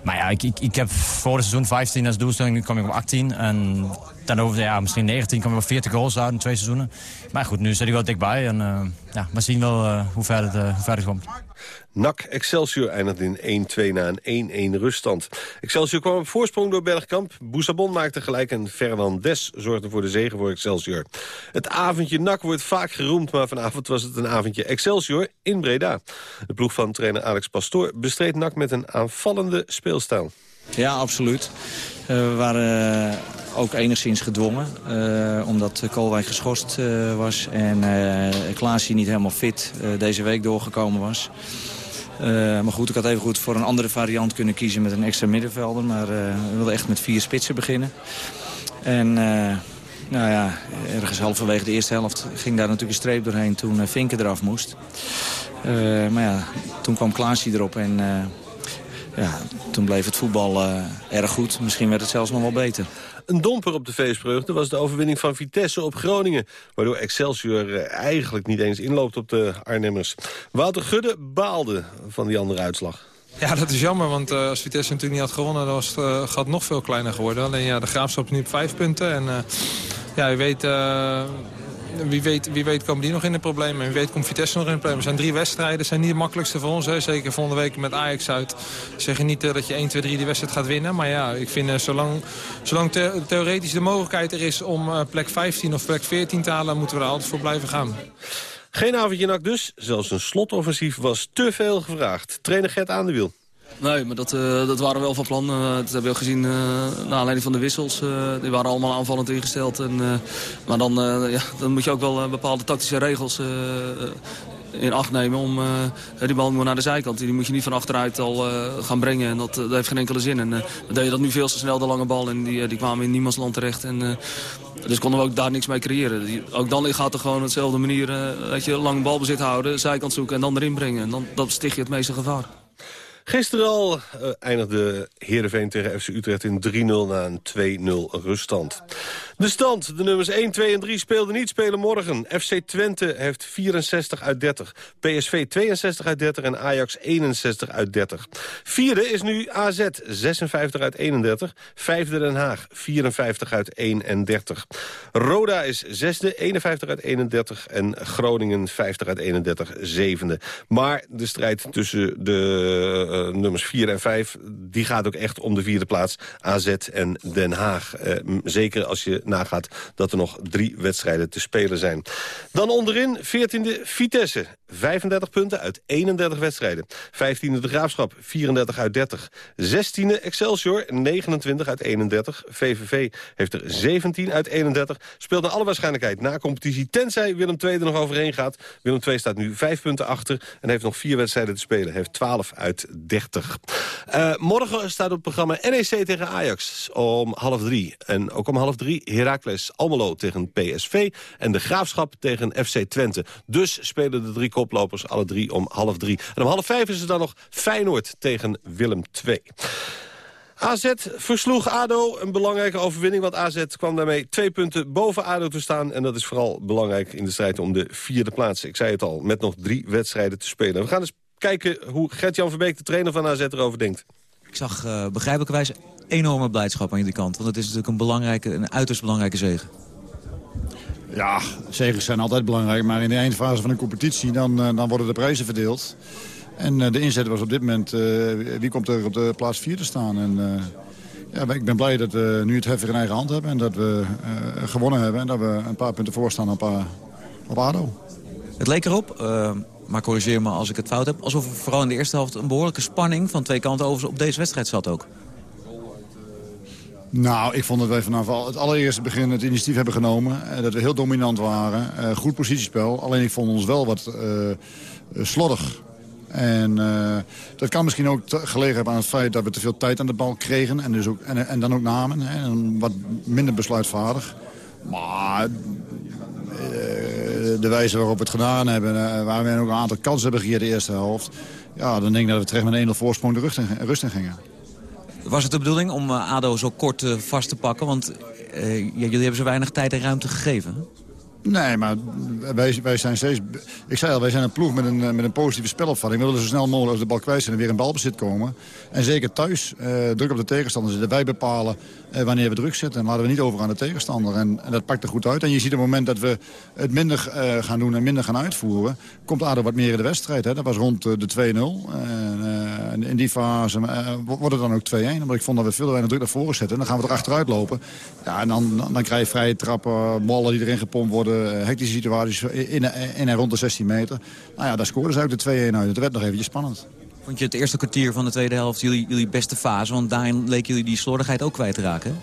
maar ja, ik, ik, ik heb voor het seizoen 15 als doelstelling. Nu kom ik op 18. En dan over ja, misschien 19 kan op 40 goals houden in twee seizoenen. Maar goed, nu zit hij wel dichtbij. En uh, ja, we zien wel uh, hoe, ver het, uh, hoe ver komt. NAC Excelsior eindigde in 1-2 na een 1-1 ruststand. Excelsior kwam op voorsprong door Bergkamp. Boussabon maakte gelijk en Fernandes zorgde voor de zege voor Excelsior. Het avondje NAC wordt vaak geroemd, maar vanavond was het een avondje Excelsior in Breda. De ploeg van trainer Alex Pastoor bestreed NAC met een aanvallende speelstijl. Ja, absoluut. Uh, we waren uh, ook enigszins gedwongen. Uh, omdat Koolwijk geschorst was en Klaasje niet helemaal fit deze week doorgekomen was. maar goed, ik had even goed voor een andere variant kunnen kiezen met een extra middenvelder. Maar we wilden echt met vier spitsen beginnen. En nou ja, ergens halverwege de eerste helft ging daar natuurlijk een streep doorheen toen Vinken eraf moest. maar ja, toen kwam Klaasje erop en ja, toen bleef het voetbal uh, erg goed. Misschien werd het zelfs nog wel beter. Een domper op de feestbreugde was de overwinning van Vitesse op Groningen. Waardoor Excelsior uh, eigenlijk niet eens inloopt op de Arnhemmers. Wouter Gudde baalde van die andere uitslag. Ja, dat is jammer, want uh, als Vitesse natuurlijk niet had gewonnen... dan was het uh, gat nog veel kleiner geworden. Alleen ja, de Graafschap is nu op vijf punten. En uh, ja, je weet wie weet, wie weet komen die nog in de problemen. En wie weet komt Vitesse nog in de problemen. Er zijn drie wedstrijden. zijn niet de makkelijkste voor ons. Hè. Zeker volgende week met Ajax uit. Zeg je niet uh, dat je 1, 2, 3 die wedstrijd gaat winnen. Maar ja, ik vind uh, zolang, zolang the theoretisch de mogelijkheid er is om uh, plek 15 of plek 14 te halen... moeten we er altijd voor blijven gaan. Geen avondje nak dus. Zelfs een slotoffensief was te veel gevraagd. Trainer Gert aan de wiel. Nee, maar dat, uh, dat waren we wel van plan. Uh, dat hebben we ook gezien uh, naar aanleiding van de wissels. die waren allemaal aanvallend ingesteld. En, maar dan, ja, dan moet je ook wel bepaalde tactische regels in acht nemen om die bal naar de zijkant. Die moet je niet van achteruit al gaan brengen. En dat, dat heeft geen enkele zin. En uh, deed je dat nu veel te snel, de lange bal. En die, die kwamen in niemands land terecht. En, dus konden we ook daar niks mee creëren. Ook dan gaat er gewoon dezelfde manier dat je lange balbezit houden, zijkant zoeken en dan erin brengen. En dan dat sticht je het meeste gevaar. Gisteren al uh, eindigde Heerenveen tegen FC Utrecht in 3-0 na een 2-0 ruststand. De stand, de nummers 1, 2 en 3 speelden niet, spelen morgen. FC Twente heeft 64 uit 30. PSV 62 uit 30 en Ajax 61 uit 30. Vierde is nu AZ, 56 uit 31. Vijfde Den Haag, 54 uit 31. Roda is zesde, 51 uit 31. En Groningen 50 uit 31, zevende. Maar de strijd tussen de uh, nummers 4 en 5... die gaat ook echt om de vierde plaats. AZ en Den Haag. Uh, zeker als je nagaat dat er nog drie wedstrijden te spelen zijn. Dan onderin 14e Vitesse. 35 punten uit 31 wedstrijden. 15e De Graafschap, 34 uit 30. 16e Excelsior, 29 uit 31. VVV heeft er 17 uit 31. Speelt naar alle waarschijnlijkheid na competitie... tenzij Willem II er nog overheen gaat. Willem II staat nu 5 punten achter... en heeft nog vier wedstrijden te spelen. Heeft 12 uit 30. Uh, morgen staat op het programma NEC tegen Ajax om half drie. En ook om half drie Heracles Almelo tegen PSV... en de Graafschap tegen FC Twente. Dus spelen de drie koplopers alle drie om half drie. En om half vijf is er dan nog Feyenoord tegen Willem II. AZ versloeg ADO, een belangrijke overwinning... want AZ kwam daarmee twee punten boven ADO te staan... en dat is vooral belangrijk in de strijd om de vierde plaats. Ik zei het al, met nog drie wedstrijden te spelen. We gaan eens kijken hoe Gert-Jan Verbeek, de trainer van AZ, erover denkt. Ik zag uh, begrijpelijkerwijs enorme blijdschap aan jullie kant. Want het is natuurlijk een, belangrijke, een uiterst belangrijke zege. Ja, zegens zijn altijd belangrijk. Maar in de eindfase van een competitie dan, uh, dan worden de prijzen verdeeld. En uh, de inzet was op dit moment, uh, wie komt er op de plaats 4 te staan. En, ja, ik ben blij dat we nu het heffig in eigen hand hebben. En dat we gewonnen hebben. En dat we een paar punten voor staan op, op ADO. Het leek erop, maar corrigeer me als ik het fout heb... alsof er vooral in de eerste helft een behoorlijke spanning... van twee kanten over op deze wedstrijd zat ook. Nou, ik vond dat wij vanaf het allereerste begin het initiatief hebben genomen. Uh, dat we heel dominant waren. Uh, goed positiespel. Alleen ik vond ons wel wat uh, slordig. En dat kan misschien ook gelegen hebben aan het feit dat we te veel tijd aan de bal kregen. En, dus ook, en, en dan ook namen. Hè, en wat minder besluitvaardig. Maar de, de wijze waarop we het gedaan hebben... eh, waar we ook een aantal kansen hebben gecreëerd de eerste helft... ja, dan denk ik dat we terecht met een 1-0 voorsprong de rust in, rust in gingen. Was het de bedoeling om eh, ADO zo kort eh, vast te pakken? Want eh, jullie hebben zo weinig tijd en ruimte gegeven. Nee, maar wij, wij zijn steeds... Ik zei al, wij zijn een ploeg met een, eh, met een positieve spelopvatting. We willen zo snel mogelijk als de bal kwijt zijn en weer in balbezit komen. En zeker thuis eh, druk op de tegenstander zetten. Wij bepalen eh, wanneer we druk zetten. En laten we niet over aan de tegenstander. En, en dat pakt er goed uit. En je ziet op het moment dat we het minder eh, gaan doen en minder gaan uitvoeren... komt ADO wat meer in de wedstrijd. Hè. Dat was rond eh, de 2-0. En, eh, in die fase wordt het dan ook 2-1. Omdat ik vond dat we veel weinig druk naar voren zetten. En dan gaan we er achteruit lopen. Ja, en dan, dan, dan krijg je vrije trappen, ballen die erin gepompt worden... eh, hectische situaties in, in en rond de 16 meter. Nou ja, daar scoorden ze ook de 2-1 uit. Het werd nog eventjes spannend. Vond je het eerste kwartier van de tweede helft jullie, jullie beste fase? Want daarin leek jullie die slordigheid ook kwijt te raken.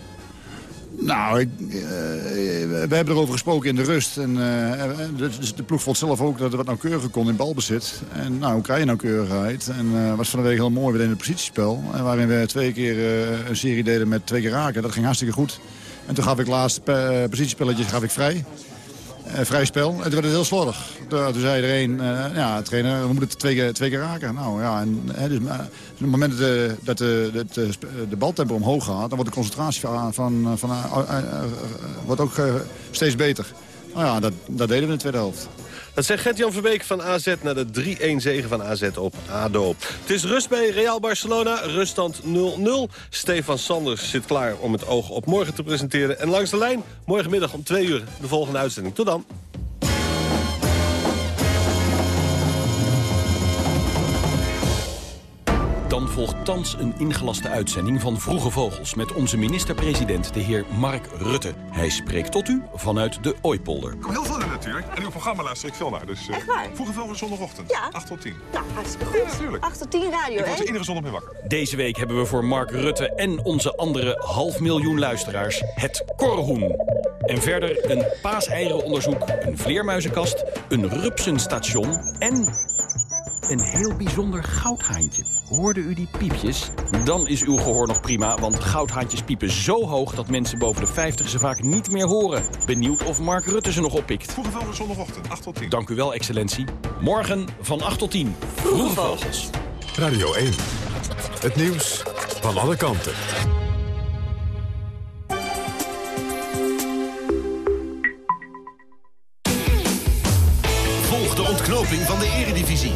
Nou, ik, eh, we hebben erover gesproken in de rust. En, eh, de, dus de ploeg vond zelf ook dat het wat nauwkeuriger kon in balbezit. En nou, hoe krijg je nauwkeurigheid? En uh, was van de week heel mooi weer in het positiespel. En waarin we twee keer een serie deden met twee keer raken. Dat ging hartstikke goed. En toen gaf ik laatst positiespelletjes gaf ik vrij. Uh, vrij spel. Toen werd het heel slordig. Toen, zei iedereen, uh, ja, trainer, we moeten het twee keer, twee keer raken. Nou ja, en, dus, uh, op het moment dat, de, dat de, de baltempo omhoog gaat... dan wordt de concentratie van, van, van wordt ook steeds beter. Nou ja, dat, dat deden we in de tweede helft. Dat zegt Gert-Jan Verbeek van AZ naar de 3-1 zege van AZ op ADO. Het is rust bij Real Barcelona, ruststand 0-0. Stefan Sanders zit klaar om het oog op morgen te presenteren. En langs de lijn, morgenmiddag om 2 uur, de volgende uitzending. Tot dan. Dan volgt thans een ingelaste uitzending van Vroege Vogels... met onze minister-president, de heer Mark Rutte. Hij spreekt tot u vanuit de Ooipolder. Ik kom heel veel in natuurlijk. En uw programma luister ik veel naar. Dus, uh, Echt waar? Vroege Vogels zondagochtend. Ja. 8 tot 10. Nou, hartstikke goed. Ja, natuurlijk. 8 tot 10 radio, Ik word er iedere zondag mee wakker. Deze week hebben we voor Mark Rutte en onze andere half miljoen luisteraars... het korhoen. En verder een paaseirenonderzoek, een vleermuizenkast... een rupsenstation en een heel bijzonder goudhaantje. Hoorde u die piepjes? Dan is uw gehoor nog prima, want goudhaantjes piepen zo hoog... dat mensen boven de 50 ze vaak niet meer horen. Benieuwd of Mark Rutte ze nog oppikt. Vroege Vogels zondagochtend, 8 tot 10. Dank u wel, excellentie. Morgen van 8 tot 10. Vroege Vogels. Radio 1. Het nieuws van alle kanten. Volg de ontknoping van de eredivisie.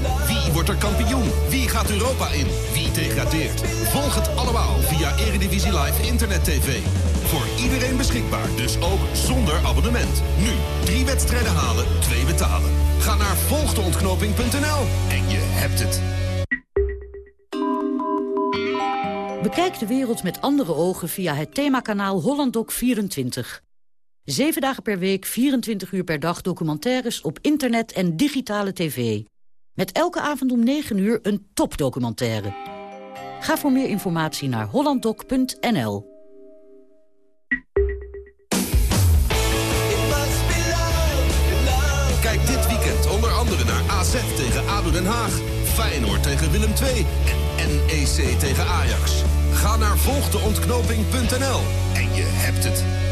Kampioen? Wie gaat Europa in? Wie degradeert? Volg het allemaal via Eredivisie Live Internet TV. Voor iedereen beschikbaar, dus ook zonder abonnement. Nu, drie wedstrijden halen, twee betalen. Ga naar volgdeontknoping.nl en je hebt het. Bekijk de wereld met andere ogen via het themakanaal HollandDoc24. Zeven dagen per week, 24 uur per dag documentaires op internet en digitale tv. Met elke avond om 9 uur een topdocumentaire. Ga voor meer informatie naar hollanddoc.nl. Kijk dit weekend onder andere naar AZ tegen ADO Den Haag, Feyenoord tegen Willem II en NEC tegen Ajax. Ga naar volgdeontknoping.nl en je hebt het.